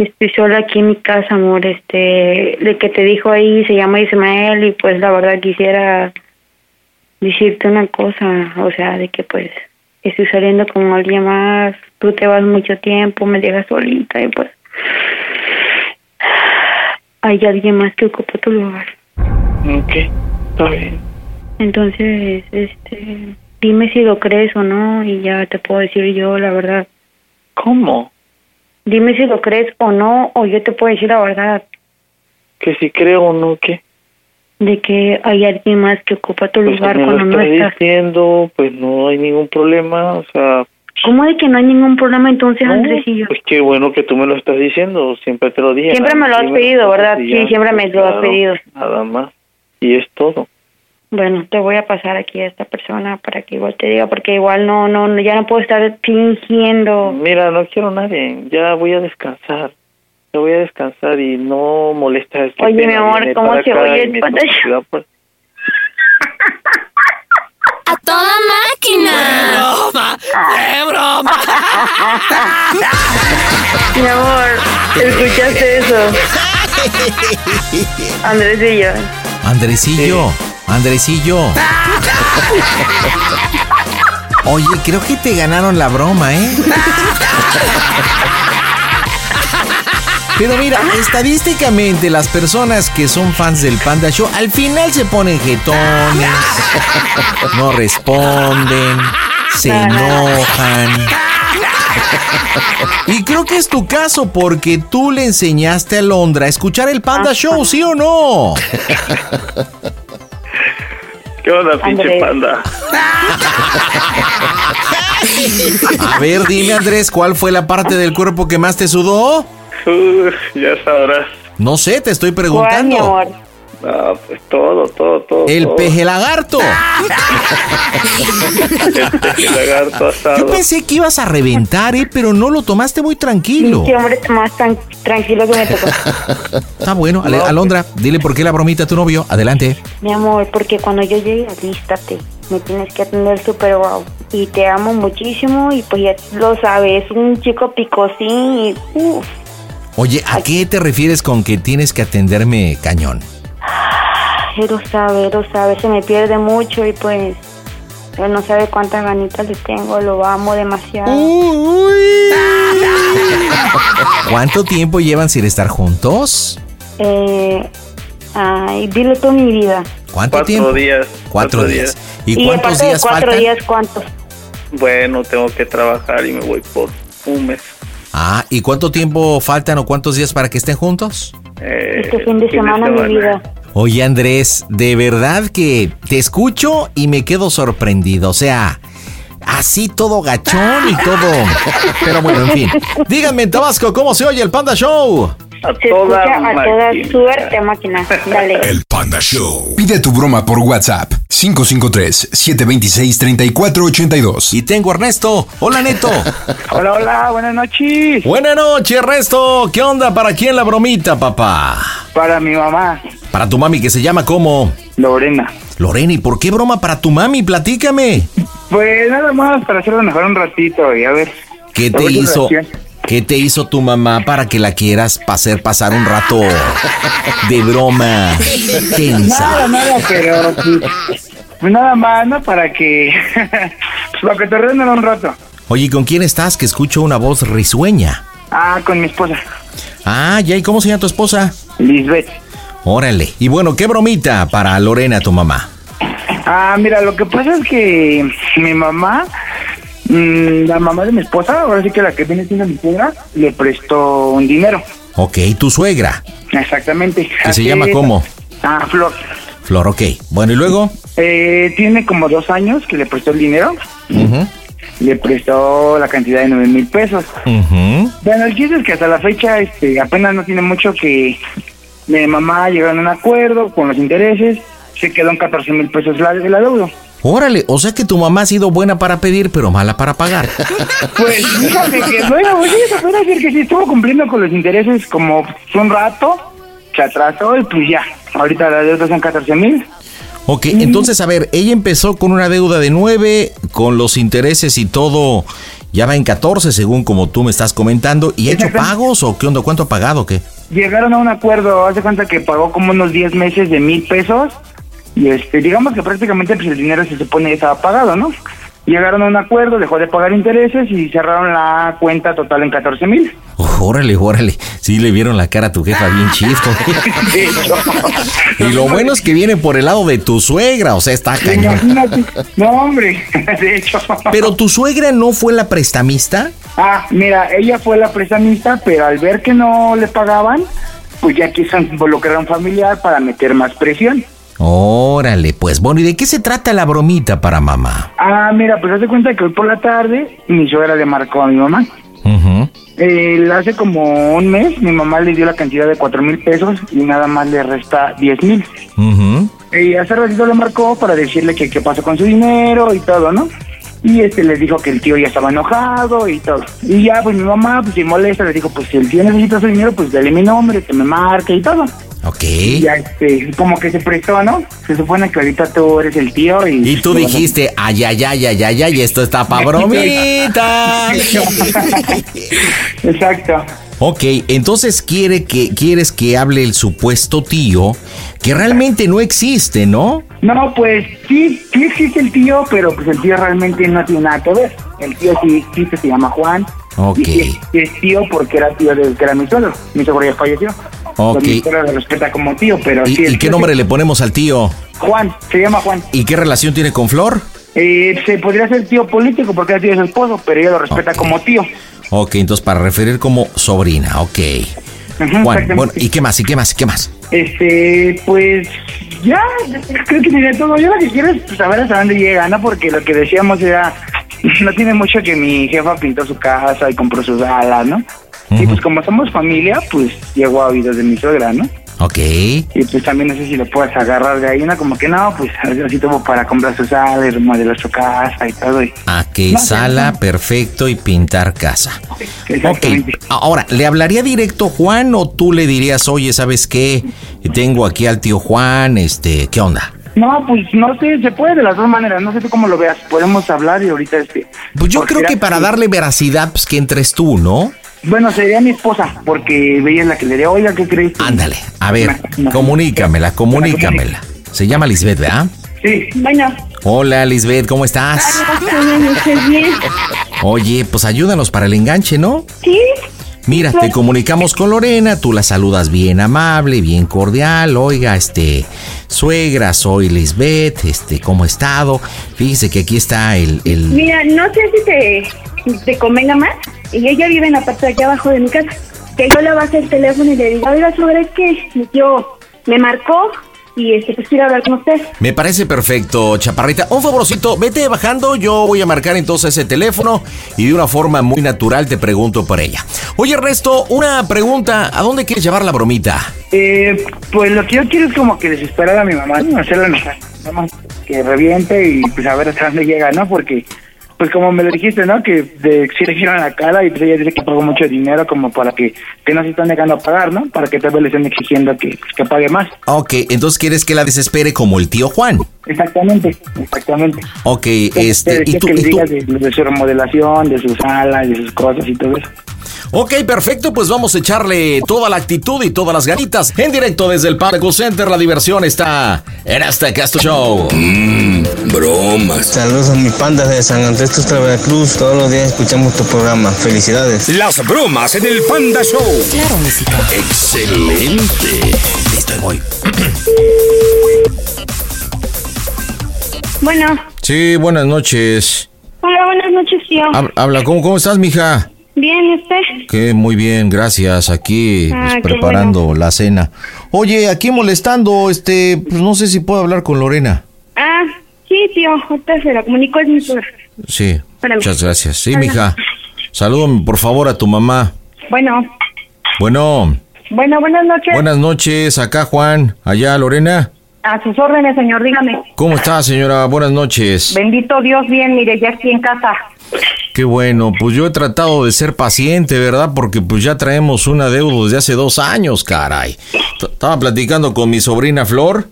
Estoy sola aquí en mi casa, amor. Este, de que te dijo ahí se llama Ismael y pues la verdad quisiera decirte una cosa, o sea, de que pues estoy saliendo con alguien más, tú te vas mucho tiempo, me dejas solita y pues hay alguien más que ocupa tu lugar. Ok, está bien. Entonces, este, dime si lo crees o no y ya te puedo decir yo la verdad. ¿Cómo? Dime si lo crees o no o yo te puedo decir la verdad Que si creo o no, ¿qué? de que hay alguien más que ocupa tu Pues lugar cuando lo no estás diciendo, pues no hay ningún problema, o sea... ¿Cómo de que no hay ningún problema entonces, no, Andresillo? Pues qué bueno que tú me lo estás diciendo, siempre te lo dije. Siempre me lo has pedido, ¿verdad? Sí, siempre me lo has claro, pedido. Nada más. Y es todo. Bueno, te voy a pasar aquí a esta persona para que igual te diga, porque igual no, no, no, ya no puedo estar fingiendo. Mira, no quiero a nadie, ya voy a descansar. Ya voy a descansar y no molestas. qué Oye, mi amor, ¿cómo se oye y el me pantalla? toca, pues, ¡A toda máquina! ¡Broma! ¡Qué broma! Mi amor, ¿escuchaste eso? Andresillo. Andresillo, Andresillo. Oye, creo que te ganaron la broma, ¿eh? Pero mira, estadísticamente las personas que son fans del Panda Show al final se ponen jetones, no responden, se enojan. Y creo que es tu caso porque tú le enseñaste a Londra a escuchar el Panda Show, ¿sí o no? ¿Qué onda, pinche Andrés. panda? A ver, dime Andrés, ¿cuál fue la parte del cuerpo que más te sudó? Uf, ya sabrás. No sé, te estoy ¿Cuál, mi preguntando. amor? No, pues todo, todo, todo. El todo. peje lagarto. El peje lagarto asado. Yo pensé que ibas a reventar, ¿eh? Pero no lo tomaste muy tranquilo. Sí, hombre, más tan tranquilo que me tocó. Está bueno. Ale- Alondra, dile por qué la bromita a tu novio. Adelante. Mi amor, porque cuando yo llegue, alístate. Me tienes que atender súper guau. Y te amo muchísimo y pues ya lo sabes, un chico picosín y uff. Oye, ¿a qué te refieres con que tienes que atenderme cañón? Él lo sabe, él lo sabe, se me pierde mucho y pues él no sabe cuántas ganitas le tengo, lo amo demasiado. ¿Cuánto tiempo llevan sin estar juntos? Eh, ay, dile tú mi vida. ¿Cuánto Cuatro tiempo? días. Cuatro días. ¿Y, Y cuántos de días cuatro faltan? días, ¿cuántos? Bueno, tengo que trabajar y me voy por un mes. Ah, ¿y cuánto tiempo faltan o cuántos días para que estén juntos? Eh, Este fin de semana, mi vida. Oye Andrés, de verdad que te escucho y me quedo sorprendido. O sea, así todo gachón y todo. Pero bueno, en fin. Díganme en Tabasco, ¿cómo se oye el Panda Show? A Se escucha a toda suerte, máquina. Dale. El Panda Show. Pide tu broma por WhatsApp. 553-726-3482. Y tengo a Ernesto. Hola, Neto. Hola, hola, buenas noches. Buenas noches, Ernesto. ¿Qué onda? ¿Para quién la bromita, papá? Para mi mamá, Para tu mami que se llama como Lorena. Lorena. ¿Y por qué broma para tu mami? Platícame. Pues nada más para hacerlo mejor un ratito y a ver. ¿Qué te hizo? reacción. ¿Qué te hizo tu mamá para que la quieras hacer pasar un rato de broma tensa? Nada, nada, pero pues, nada más, ¿no? Para que. pues para que te rindan un rato. Oye, ¿y ¿con quién estás? Que escucho una voz risueña. Ah, con mi esposa, Ah, ya, ¿y cómo se llama tu esposa? Lisbeth. Órale. Y bueno, ¿qué bromita para Lorena, tu mamá? Ah, mira, lo que pasa es que mi mamá, la mamá de mi esposa, ahora sí que la que viene siendo mi suegra, le prestó un dinero. Ok, tu suegra, Exactamente. que se llama cómo? Ah, Flor. Flor, ok. Bueno, ¿y luego? Eh, tiene como dos años que le prestó el dinero. Le prestó la cantidad de nueve mil pesos. Bueno, el chiste es que hasta la fecha este, apenas no tiene mucho que mi mamá llegaron a un acuerdo con los intereses. Se quedó en 14 mil pesos la, el adeudo. Órale, o sea que tu mamá ha sido buena para pedir, pero mala para pagar. Pues fíjate que, bueno, pues sí, se puede decir que sí estuvo cumpliendo con los intereses como un rato se atrasó y pues ya. Ahorita la deuda son 14 mil. Ok, entonces a ver, ella empezó con una deuda de 9, con los intereses y todo, ya va en 14 según como tú me estás comentando, ¿y ha hecho pagos o qué onda? ¿Cuánto ha pagado o qué? Llegaron a un acuerdo, hace cuenta que pagó como unos 10 meses de mil pesos y este, digamos que prácticamente pues el dinero se supone ya estaba pagado, ¿no? Llegaron a un acuerdo, dejó de pagar intereses y cerraron la cuenta total en 14 mil. órale, órale. Sí le vieron la cara a tu jefa bien chisto. y lo bueno es que viene por el lado de tu suegra, o sea, está cañón. No, hombre, de hecho. Pero tu suegra no fue la prestamista? Ah, mira, ella fue la prestamista, pero al ver que no le pagaban, pues ya quiso involucrar a un familiar para meter más presión. Órale, pues bueno, ¿y de qué se trata la bromita para mamá? Ah, mira, pues hace cuenta que hoy por la tarde mi suegra le marcó a mi mamá. Eh, hace como un mes mi mamá le dio la cantidad de cuatro mil pesos y nada más le resta diez mil. Y hace ratito le marcó para decirle que qué pasó con su dinero y todo, ¿no? Y este le dijo que el tío ya estaba enojado y todo. Y ya, pues mi mamá, pues si molesta, le dijo, pues si el tío necesita su dinero, pues dale mi nombre, que me marque y todo. Ok. Y ya, este, como que se prestó, ¿no? Se supone que ahorita tú eres el tío y... Y tú dijiste, ay, ay, ay, ay, ay, ay, esto está pa' bromita. Exacto. Ok, entonces quiere que, quieres que hable el supuesto tío, que realmente no existe, ¿no? No, pues sí, sí existe el tío, pero pues el tío realmente no tiene nada que ver. El tío sí existe, se llama Juan. Ok. Y es tío porque era tío desde que era mi suegro. Mi suegro ya falleció. Ok. Mi suegro lo respeta como tío, pero ¿Y, sí. y qué tío nombre le ponemos al tío? Juan, se llama Juan. ¿Y qué relación tiene con Flor? Eh, se podría ser tío político porque era tío de su esposo, pero ella lo respeta como tío. Ok, entonces para referir como sobrina, ok. Juan, bueno, ¿y qué más? ¿Y qué más? ¿Y qué más? Este, pues ya, creo que sería todo. Yo lo que quiero es pues, saber hasta dónde llega, ¿no? Porque lo que decíamos era, no tiene mucho que mi jefa pintó su casa y compró sus alas, ¿no? Y pues como somos familia, pues llegó a oídos de mi suegra, ¿no? Ok. Y pues también no sé si lo puedes agarrar de ahí, ¿no? Como que no, pues así tuvo para comprar sus alas, remodelar su casa y todo. Y, A que No, sala, perfecto y pintar casa. Ok, ahora, ¿le hablaría directo Juan o tú le dirías, oye, ¿sabes qué? Tengo aquí al tío Juan, este, ¿qué onda? No, pues no sé, se puede de las dos maneras, no sé tú cómo lo veas. Podemos hablar y ahorita este... Pues yo creo que para darle veracidad, pues que entres tú, ¿no? Bueno, sería mi esposa, porque es la que le diría, oiga, ¿qué crees? Ándale, a ver, comunícamela, comunícamela. Se llama Lisbeth, ¿verdad? Sí. Bueno. Hola, Lisbeth, ¿cómo estás? ¿Estás bien? Oye, pues ayúdanos para el enganche, ¿no? Sí. Mira, te comunicamos con Lorena, tú la saludas bien amable, bien cordial. Oiga, este, suegra, soy Lisbeth, este, ¿cómo ha estado? Fíjese que aquí está el, el... Mira, no sé si te, te convenga más. Y ella vive en la parte de aquí abajo de mi casa. Que yo le baje el teléfono y le diga, oiga, sobre es que mi tío me marcó y este, pues quiero hablar con usted. Me parece perfecto, chaparrita. Un favorcito, vete bajando, yo voy a marcar entonces ese teléfono y de una forma muy natural te pregunto por ella. Oye, Ernesto, una pregunta, ¿a dónde quieres llevar la bromita? Eh, pues lo que yo quiero es como que desesperar a mi mamá, ¿no? hacerla enojar, nada más que reviente y pues a ver hasta dónde llega, ¿no? Porque, pues como me lo dijiste, ¿no? Que de, sí le giran la cara y pues ella dice que pagó mucho dinero como para que, que no se están negando a pagar, ¿no? Para que tal vez le estén exigiendo que, pues, que pague más. Ok, entonces quieres que la desespere como el tío Juan. Exactamente, exactamente. Ok, este, y tú, que le y tú- digas de, de su remodelación, de sus salas, de sus cosas y todo eso. Ok, perfecto, pues vamos a echarle toda la actitud y todas las ganitas. En directo desde el Parco Center, la diversión está en este Casto Show. Mmm, bromas. Saludos a mi panda de San Andrés Tuxtla, Veracruz. Todos los días escuchamos tu programa. Felicidades. Las bromas en el Panda Show. Claro, música. Excelente. Listo, voy. Bueno, Sí, buenas noches. hola, buenas noches, tío. Hab- Habla, ¿cómo, cómo estás, mija? Bien, ¿y usted? Que muy bien, gracias. Aquí Ah, pues, preparando la cena. Oye, aquí molestando, este, pues no sé si puedo hablar con Lorena. Ah, sí, tío, ahorita se la comunico, es mi suegra. Sí, Espérame. muchas gracias. Sí, Hola. mija. Salúdame, por favor, a tu mamá. Bueno, Bueno, bueno, buenas noches. buenas noches. Acá Juan, allá Lorena. A sus órdenes, señor, dígame. ¿Cómo está, señora? Buenas noches. Bendito Dios, bien, mire, ya estoy en casa. Qué bueno, pues yo he tratado de ser paciente, ¿verdad? Porque pues ya traemos una deuda desde hace dos años, caray. Estaba platicando con mi sobrina Flor,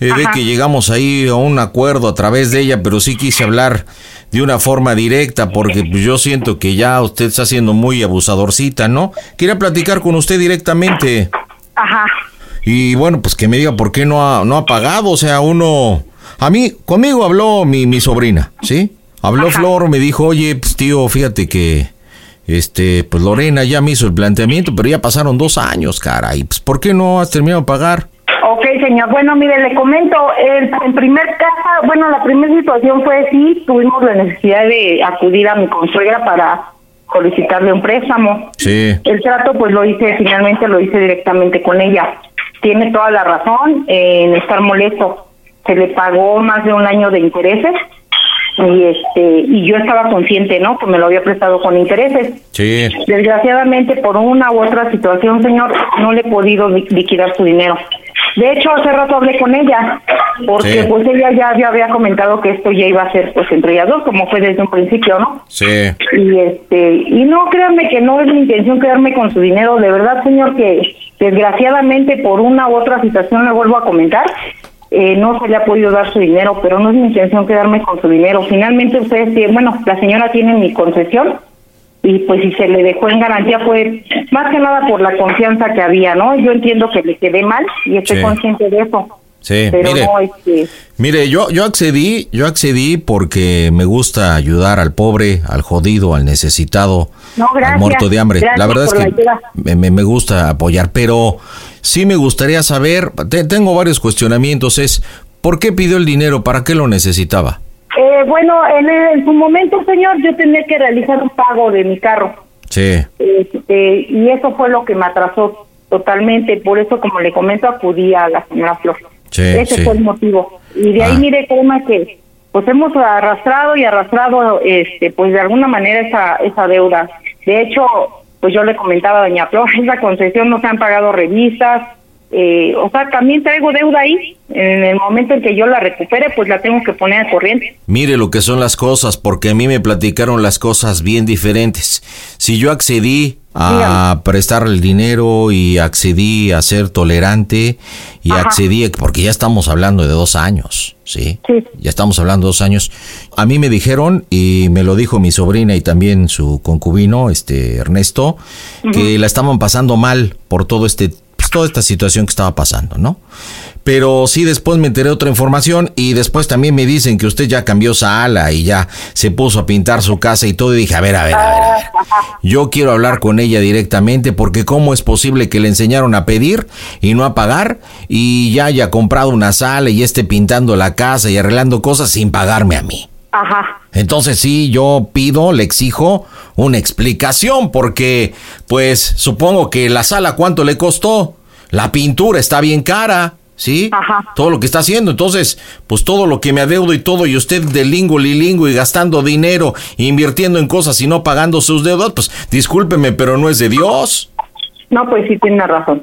eh, ve que llegamos ahí a un acuerdo a través de ella, pero sí quise hablar de una forma directa porque pues, yo siento que ya usted está siendo muy abusadorcita, ¿no? Quería platicar con usted directamente. Ajá. Y bueno, pues que me diga por qué no ha, no ha pagado. O sea, uno. A mí, conmigo habló mi, mi sobrina, ¿sí? Habló Flor, me dijo, oye, pues tío, fíjate que. Este, pues Lorena ya me hizo el planteamiento, pero ya pasaron dos años, cara. Y pues, ¿por qué no has terminado de pagar? Ok, señor. Bueno, mire, le comento, el, en primer caso, bueno, la primera situación fue sí, tuvimos la necesidad de acudir a mi consuegra para solicitarle un préstamo. Sí. El trato, pues lo hice, finalmente lo hice directamente con ella. Tiene toda la razón en estar molesto. Se le pagó más de un año de intereses y este y yo estaba consciente, ¿no? Que me lo había prestado con intereses. Sí. Desgraciadamente, por una u otra situación, señor, no le he podido li- liquidar su dinero. De hecho, hace rato hablé con ella, porque Sí. pues ella ya, ya había comentado que esto ya iba a ser pues entre ellas dos, como fue desde un principio, ¿no? Sí. Y este, y no créanme que no es mi intención quedarme con su dinero, de verdad, señor, que desgraciadamente por una u otra situación le vuelvo a comentar, eh, no se le ha podido dar su dinero, pero no es mi intención quedarme con su dinero. Finalmente ustedes tienen, bueno, la señora tiene mi concesión y pues si se le dejó en garantía fue más que nada por la confianza que había, ¿no? Yo entiendo que le quedé mal y estoy Sí. consciente de eso. Sí, pero mire. no, este, Mire, yo, yo accedí, yo accedí porque me gusta ayudar al pobre, al jodido, al necesitado, No, gracias. al muerto de hambre. La verdad es la que me- me gusta apoyar, pero sí me gustaría saber, te- tengo varios cuestionamientos, es, ¿por qué pidió el dinero? ¿Para qué lo necesitaba? eh, bueno, en, en su momento, señor, yo tenía que realizar un pago de mi carro. Sí, Este, y eso fue lo que me atrasó totalmente. Por eso, como le comento, acudí a la señora Flor. Sí, Ese sí. fue el motivo. Y de ahí, Ah. mire, créeme que pues hemos arrastrado y arrastrado, este, pues de alguna manera esa, esa deuda. De hecho, pues yo le comentaba a doña Flor, esa concesión no se han pagado revistas. Eh, o sea, también traigo deuda ahí. En el momento en que yo la recupere, pues la tengo que poner a corriente. Mire lo que son las cosas, porque a mí me platicaron las cosas bien diferentes. Si yo accedí a prestarle el dinero y accedí a ser tolerante y accedí, porque ya estamos hablando de dos años, ¿sí? Ya estamos hablando de dos años. A mí me dijeron, y me lo dijo mi sobrina y también su concubino, este Ernesto, que la estaban pasando mal por todo este toda esta situación que estaba pasando, ¿no? Pero sí después me enteré otra información y después también me dicen que usted ya cambió sala y ya se puso a pintar su casa y todo y dije, a ver, a ver, a ver, a ver. Yo quiero hablar con ella directamente porque cómo es posible que le enseñaron a pedir y no a pagar y ya haya comprado una sala y esté pintando la casa y arreglando cosas sin pagarme a mí. Ajá. Entonces sí, yo pido, le exijo una explicación porque pues supongo que la sala cuánto le costó, la pintura está bien cara, ¿sí? Todo lo que está haciendo, entonces pues todo lo que me adeudo y todo y usted de lingo lilingo y gastando dinero, invirtiendo en cosas y no pagando sus deudas, pues discúlpeme, pero no es de Dios. No, pues sí tiene razón.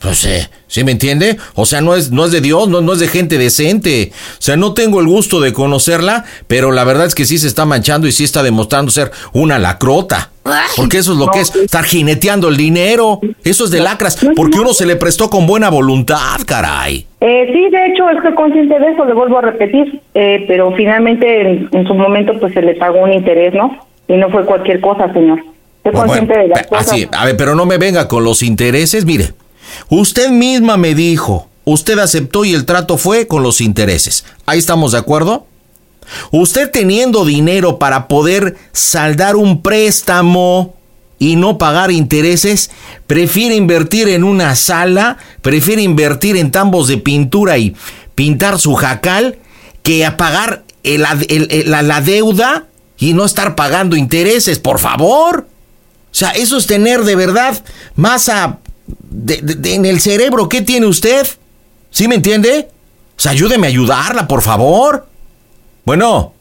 Pues eh, ¿sí me entiende? O sea, no es, no es de Dios, no, no es de gente decente. O sea, no tengo el gusto de conocerla, pero la verdad es que sí se está manchando y sí está demostrando ser una lacrota. Porque eso es lo que es, estar jineteando el dinero. Eso es de lacras, porque uno se le prestó con buena voluntad, caray. Eh, sí, de hecho, estoy consciente de eso, le vuelvo a repetir, eh, pero finalmente en, en su momento pues se le pagó un interés, ¿no? Y no fue cualquier cosa, señor. Estoy Bueno, consciente de las cosas. Así, a ver, pero no me venga con los intereses. Mire, usted misma me dijo, usted aceptó y el trato fue con los intereses. ¿Ahí estamos de acuerdo? Usted teniendo dinero para poder saldar un préstamo y no pagar intereses, prefiere invertir en una sala, prefiere invertir en tambos de pintura y pintar su jacal que a pagar la, deuda y no estar pagando intereses, por favor. O sea, eso es tener de verdad masa de- en el cerebro. ¿Qué tiene usted? ¿Sí me entiende? Ayúdeme a ayudarla, por favor. Bueno.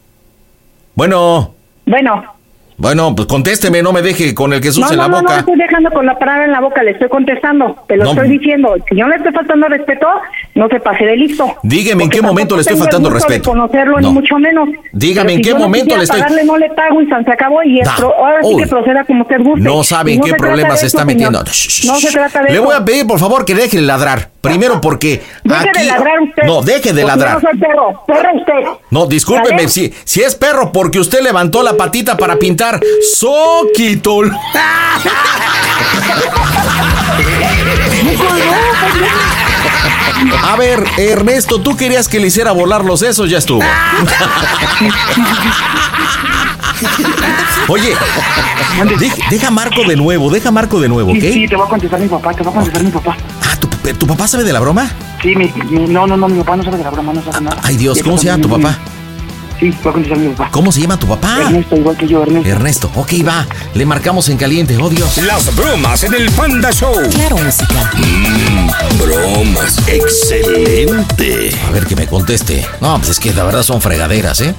Bueno. Bueno. Bueno, pues contésteme, no me deje con el Jesús no, en no, la no, no, boca. estoy dejando con la palabra en la boca, le estoy contestando, te lo No. estoy diciendo. Si yo le estoy faltando respeto, no se pase de listo. Dígame en qué momento le estoy faltando respeto. Conocerlo, No. ni mucho menos. Dígame en si qué yo no momento le estoy- Pagarle, no le pago y se acabó y Da. esto, ahora sí Uy. que proceda como usted guste. No sabe en no qué problemas se está metiendo. No se trata de Le voy a pedir, por favor, que deje de ladrar. Primero porque Deje aquí... de ladrar usted. No, deje de Porque ladrar. Yo no soy perro, perro usted. No, discúlpeme, ¿Vale? si, si es perro porque usted levantó la patita para pintar Soquitol. A ver, Ernesto, tú querías que le hiciera volar los sesos, ya estuvo. Oye, deja, deja Marco de nuevo, deja Marco de nuevo, ¿ok? Sí, sí, te va a contestar mi papá, te va a contestar mi papá. ¿Tu, tu papá sabe de la broma? Sí, mi, mi- no, no, no, mi papá no sabe de la broma, no sabe nada. Ay Dios, ¿cómo se llama tu mi- papá? Sí, va a contestar mi papá. ¿Cómo se llama tu papá? Ernesto, igual que yo, Ernesto. Ernesto, ok, va. Le marcamos en caliente, oh Dios. Las bromas en el Panda Show. Claro, música. Mmm, bromas. Excelente. A ver que me conteste. No, pues es que la verdad son fregaderas, ¿eh?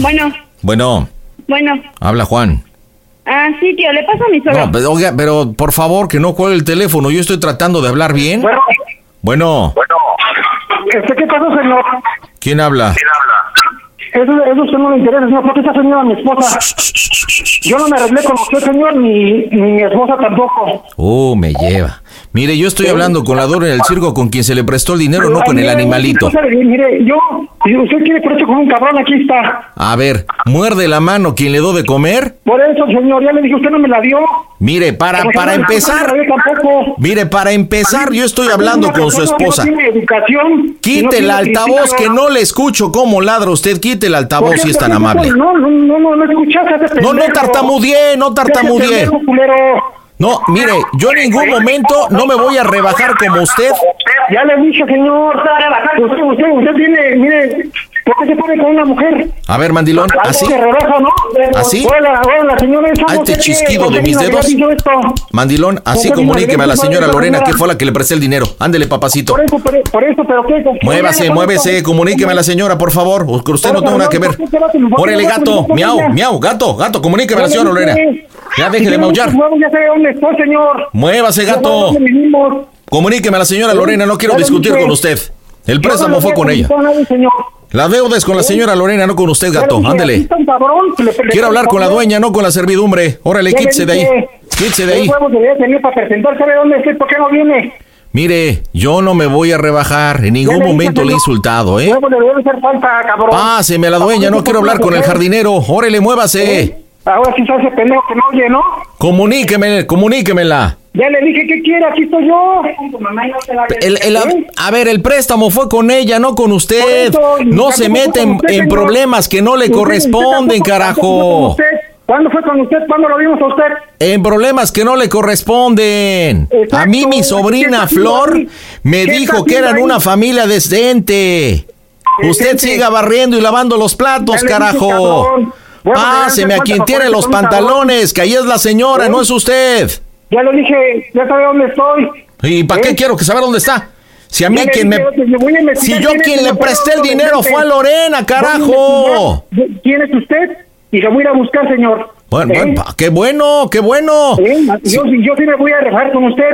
Bueno, Bueno, bueno. habla Juan. Ah, sí, tío, le paso a mi suegro. No, pero, oiga, pero por favor que no cuelgue el teléfono. Yo estoy tratando de hablar bien. Bueno, Bueno, este, ¿qué pasó, señor? ¿quién habla? Eso, eso a usted no le interesa, señor, porque esa señora mi esposa. Yo no me arreglé con usted, señor, ni, ni mi esposa tampoco. Oh, me lleva. Mire, yo estoy hablando con la Dora en el circo con quien se le prestó el dinero, no con el animalito. mire, yo, si usted quiere por eso con un cabrón, aquí está. A ver, muerde la mano quien le do de comer. Por eso, señor, ya le dije, usted no me la dio. Mire, para, para empezar, dio mire, para empezar, yo estoy hablando con su esposa. Quite el altavoz que no le escucho cómo ladra usted. Quite el ¿Por altavoz si es tan amable. No, no, no, no, no No, no tartamudeé, no tartamudeé. No, mire, yo en ningún momento no me voy a rebajar como usted. Ya le dije, señor. Usted, usted, usted tiene, mire, ¿por qué se pone con una mujer? A ver, mandilón, así. Rebaja, ¿no? ¿Así? Hola, hola, señora esa Ay, no te sé qué, chisquido ¿por qué de mis dedos. Mandilón, así ¿Por qué vino a comuníqueme a la señora Lorena que fue la que le presté el dinero. Ándele, papacito. Por eso, por, por eso, pero ¿qué? ¿Por qué Muévase, muévese, comuníqueme a la señora, por favor. usted no tenga nada que ver. Órale, gato, miau, miau, gato, gato, comuníqueme a la señora Lorena. Ya deje de maullar. Muévase, gato. Comuníqueme a la señora Lorena, no quiero discutir con usted. El préstamo fue con ella. La deuda es con la señora Lorena, no con usted, gato. Ándele. Quiero hablar con la dueña, no con la servidumbre. Órale, quítese de ahí. Quítese de ¿Qué ahí. huevos debería tener para presentar? ¿Sabe dónde estoy? ¿Por qué no viene? Mire, yo no me voy a rebajar. En ningún momento le he insultado, ¿eh? Páseme a la dueña, no quiero hablar con el jardinero. Órale, muévase. Ahora sí se hace pendejo que no oye, ¿no? Comuníqueme, comuníquemela. Ya le dije que quiere, aquí estoy yo. El- el- a ver, el préstamo fue con ella, no con usted. Eso, No se mete en, usted, en señor. problemas que no le Usted- corresponden, carajo. ¿Cuándo fue con usted? ¿Cuándo lo vimos a usted? En problemas que no le corresponden. A mí mi sobrina ¿Qué está Flor me ¿Qué dijo que eran una familia decente. Usted siga barriendo y lavando los platos, carajo. Bueno, Páseme a quien tiene los pantalones, que ahí es la señora, ¿Eh? no es usted. Ya le dije, ya sabe dónde estoy. ¿Y para ¿Eh? qué quiero que saber dónde está? Si a mí quien me... Si yo quien le presté el dinero fue a Lorena, carajo. ¿Quién es usted? Y lo voy a ir a buscar, señor. Bueno, ¿Eh? bueno, qué bueno, qué bueno. ¿Eh? Yo, yo sí me voy a rebajar con usted.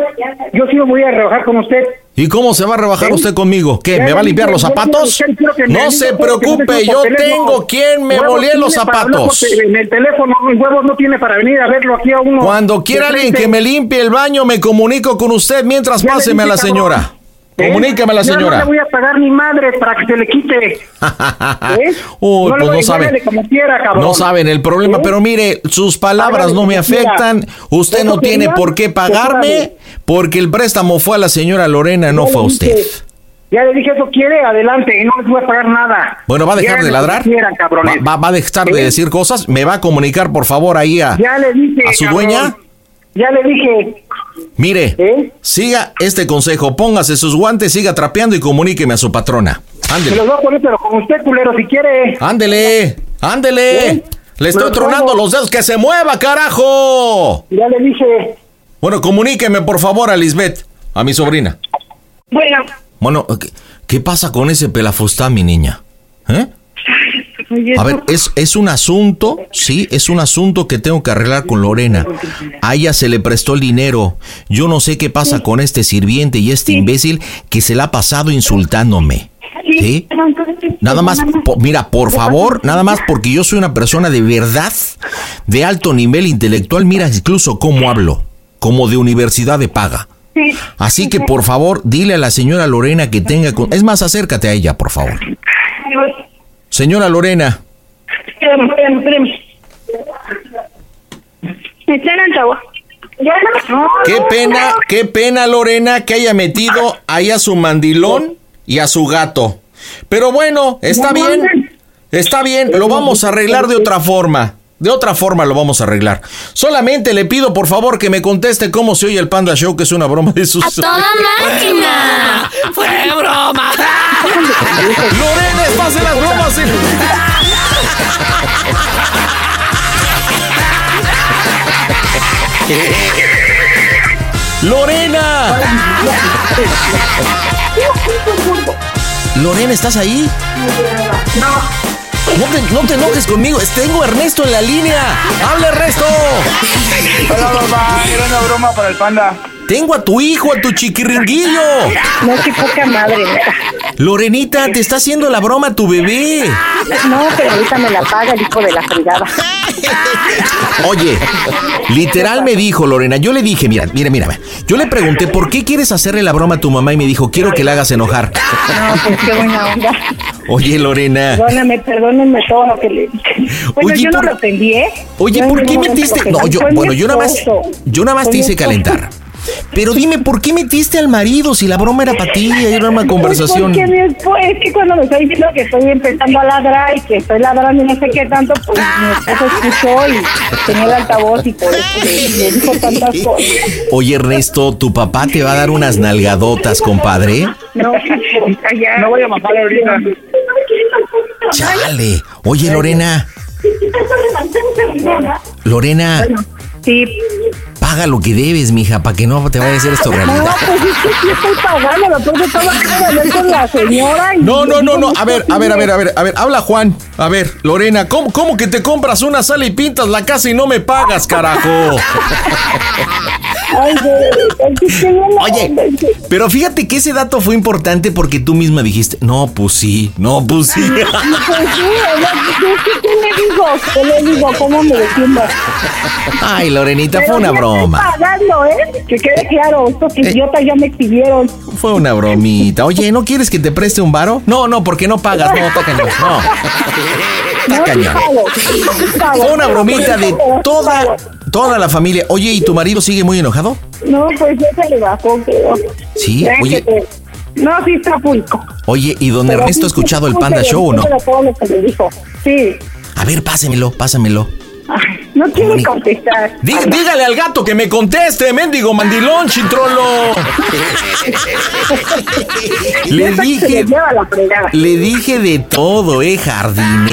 Yo sí me voy a rebajar con usted. ¿Y cómo se va a rebajar ¿Eh? usted conmigo? ¿Qué? ¿Me va a limpiar los zapatos? No se preocupe, yo tengo quien me volée los zapatos. En el teléfono, mis huevos no tiene para venir a verlo aquí a uno. Cuando quiera alguien que me limpie el baño, me comunico con usted mientras páseme a la señora. ¿Eh? Comuníqueme a la Yo no señora. le voy a pagar mi madre para que se le quite. ¿Eh? Uy, le pues no a sabe. llámale como quiera, cabrón. No saben el problema, ¿Eh? pero mire, sus palabras no me quiera. afectan. Usted no tiene por qué pagarme porque el préstamo fue a la señora Lorena, no fue a usted. Ya le dije, eso quiere, adelante, y no les voy a pagar nada. Bueno, ¿va a dejar Ya de ladrar? quieran. ¿Va, va- a dejar de ¿Eh? decir cosas? ¿Me va a comunicar, por favor, ahí a, Ya le dije, a su cabrón. dueña? Ya le dije, Mire, ¿Eh? siga este consejo, póngase sus guantes, siga trapeando y comuníqueme a su patrona. se Ándele, los voy a poner, pero con usted, culero, si quiere. ándele, ándele. ¿Eh? Le estoy tronando los dedos, que se mueva, carajo. Ya le dije, Bueno, comuníqueme, por favor, a Lisbeth, a mi sobrina. Bueno, Bueno, ¿qué, qué pasa con ese pelafustán, mi niña? ¿Eh? A ver, es, es un asunto, sí, es un asunto que tengo que arreglar con Lorena. A ella se le prestó el dinero. Yo no sé qué pasa con este sirviente y este imbécil que se la ha pasado insultándome. ¿Sí? Nada más, po- mira, por favor, nada más porque yo soy una persona de verdad, de alto nivel intelectual, mira incluso cómo hablo, como de universidad de paga. Así que por favor, dile a la señora Lorena que tenga... con- Es más, acércate a ella, por favor. Señora Lorena, Espérame, espérame, espérame. Qué pena, qué pena Lorena que haya metido ahí a su mandilón y a su gato. Pero bueno, está bien, está bien, lo vamos a arreglar de otra forma. De otra forma lo vamos a arreglar. Solamente le pido por favor que me conteste cómo se oye el Panda Show, que es una broma de sus... ¡Toda máquina! ¡Fue broma! Lorena, estás en las bromas. Lorena. Lorena, ¿estás ahí? No no te enojes conmigo, tengo a Ernesto en la línea. ¡Habla Ernesto! Hola, papá. Era una broma para el panda. Tengo a tu hijo, a tu chiquiringuillo. No, qué poca madre. Lorenita, te está haciendo la broma tu bebé. No, pero ahorita me la paga el hijo de la fregada. Oye, literal me dijo Lorena, yo le dije, mira, mira, mira, yo le pregunté, ¿por qué quieres hacerle la broma a tu mamá? Y me dijo, quiero que la hagas enojar. No, pues qué buena onda. Oye, Lorena, Perdóname, perdónenme todo lo que le dije. Bueno, Oye, yo no lo ofendí, ¿eh? oye, ¿por qué metiste? No, yo, bueno, yo nada más, yo nada más te hice calentar. Pero dime, ¿por qué metiste al marido si la broma era para ti? Era una conversación. Pues porque mi esposo, es que cuando me está diciendo que estoy empezando a ladrar y que estoy ladrando y no sé qué tanto, pues mi esposo escuchó y tenía el altavoz y por eso le dijo tantas cosas. Oye, Ernesto, ¿tu papá te va a dar unas nalgadotas, compadre? No, ya. No voy a bajar ahorita. Chale. Oye, Lorena, Lorena, Sí. Paga lo que debes, mija, para que no te vaya a hacer esto No, realidad. pues es que sí estoy pagando, lo peor de todo acabo de hablar con la señora y... No, no, no, no. A ver, a ver, a ver, a ver, a ver. Habla Juan. A ver, Lorena, ¿cómo, cómo que te compras una sala y pintas la casa y no me pagas, carajo? Oye, pero fíjate que ese dato fue importante porque tú misma dijiste, no, pues sí, no, pues sí. Pues sí, ¿qué, le digo? ¿Qué le digo? ¿Cómo me defiendo? Ay, Lorenita, fue una sí estoy broma. pagando, ¿eh? Que quede claro, estos idiotas ya me exhibieron. Fue una bromita. Oye, ¿no quieres que te preste un varo? No, no, porque no pagas, no, cañón, no. Está No, sí cañón. pago, sí pago. Fue una bromita de toda, toda la familia. Oye, ¿y tu marido sigue muy enojado? No, pues ya se le bajó, creo. Sí, oye. No, sí está público. Oye, ¿y don Pero Ernesto ha escuchado el Panda Show o no? Sí. A ver, pásemelo, pásamelo. Ay, no quiere contestar. Dí- dígale al gato que me conteste, mendigo mandilón, chitrolo. Le dije, le dije de todo, eh, jardinero.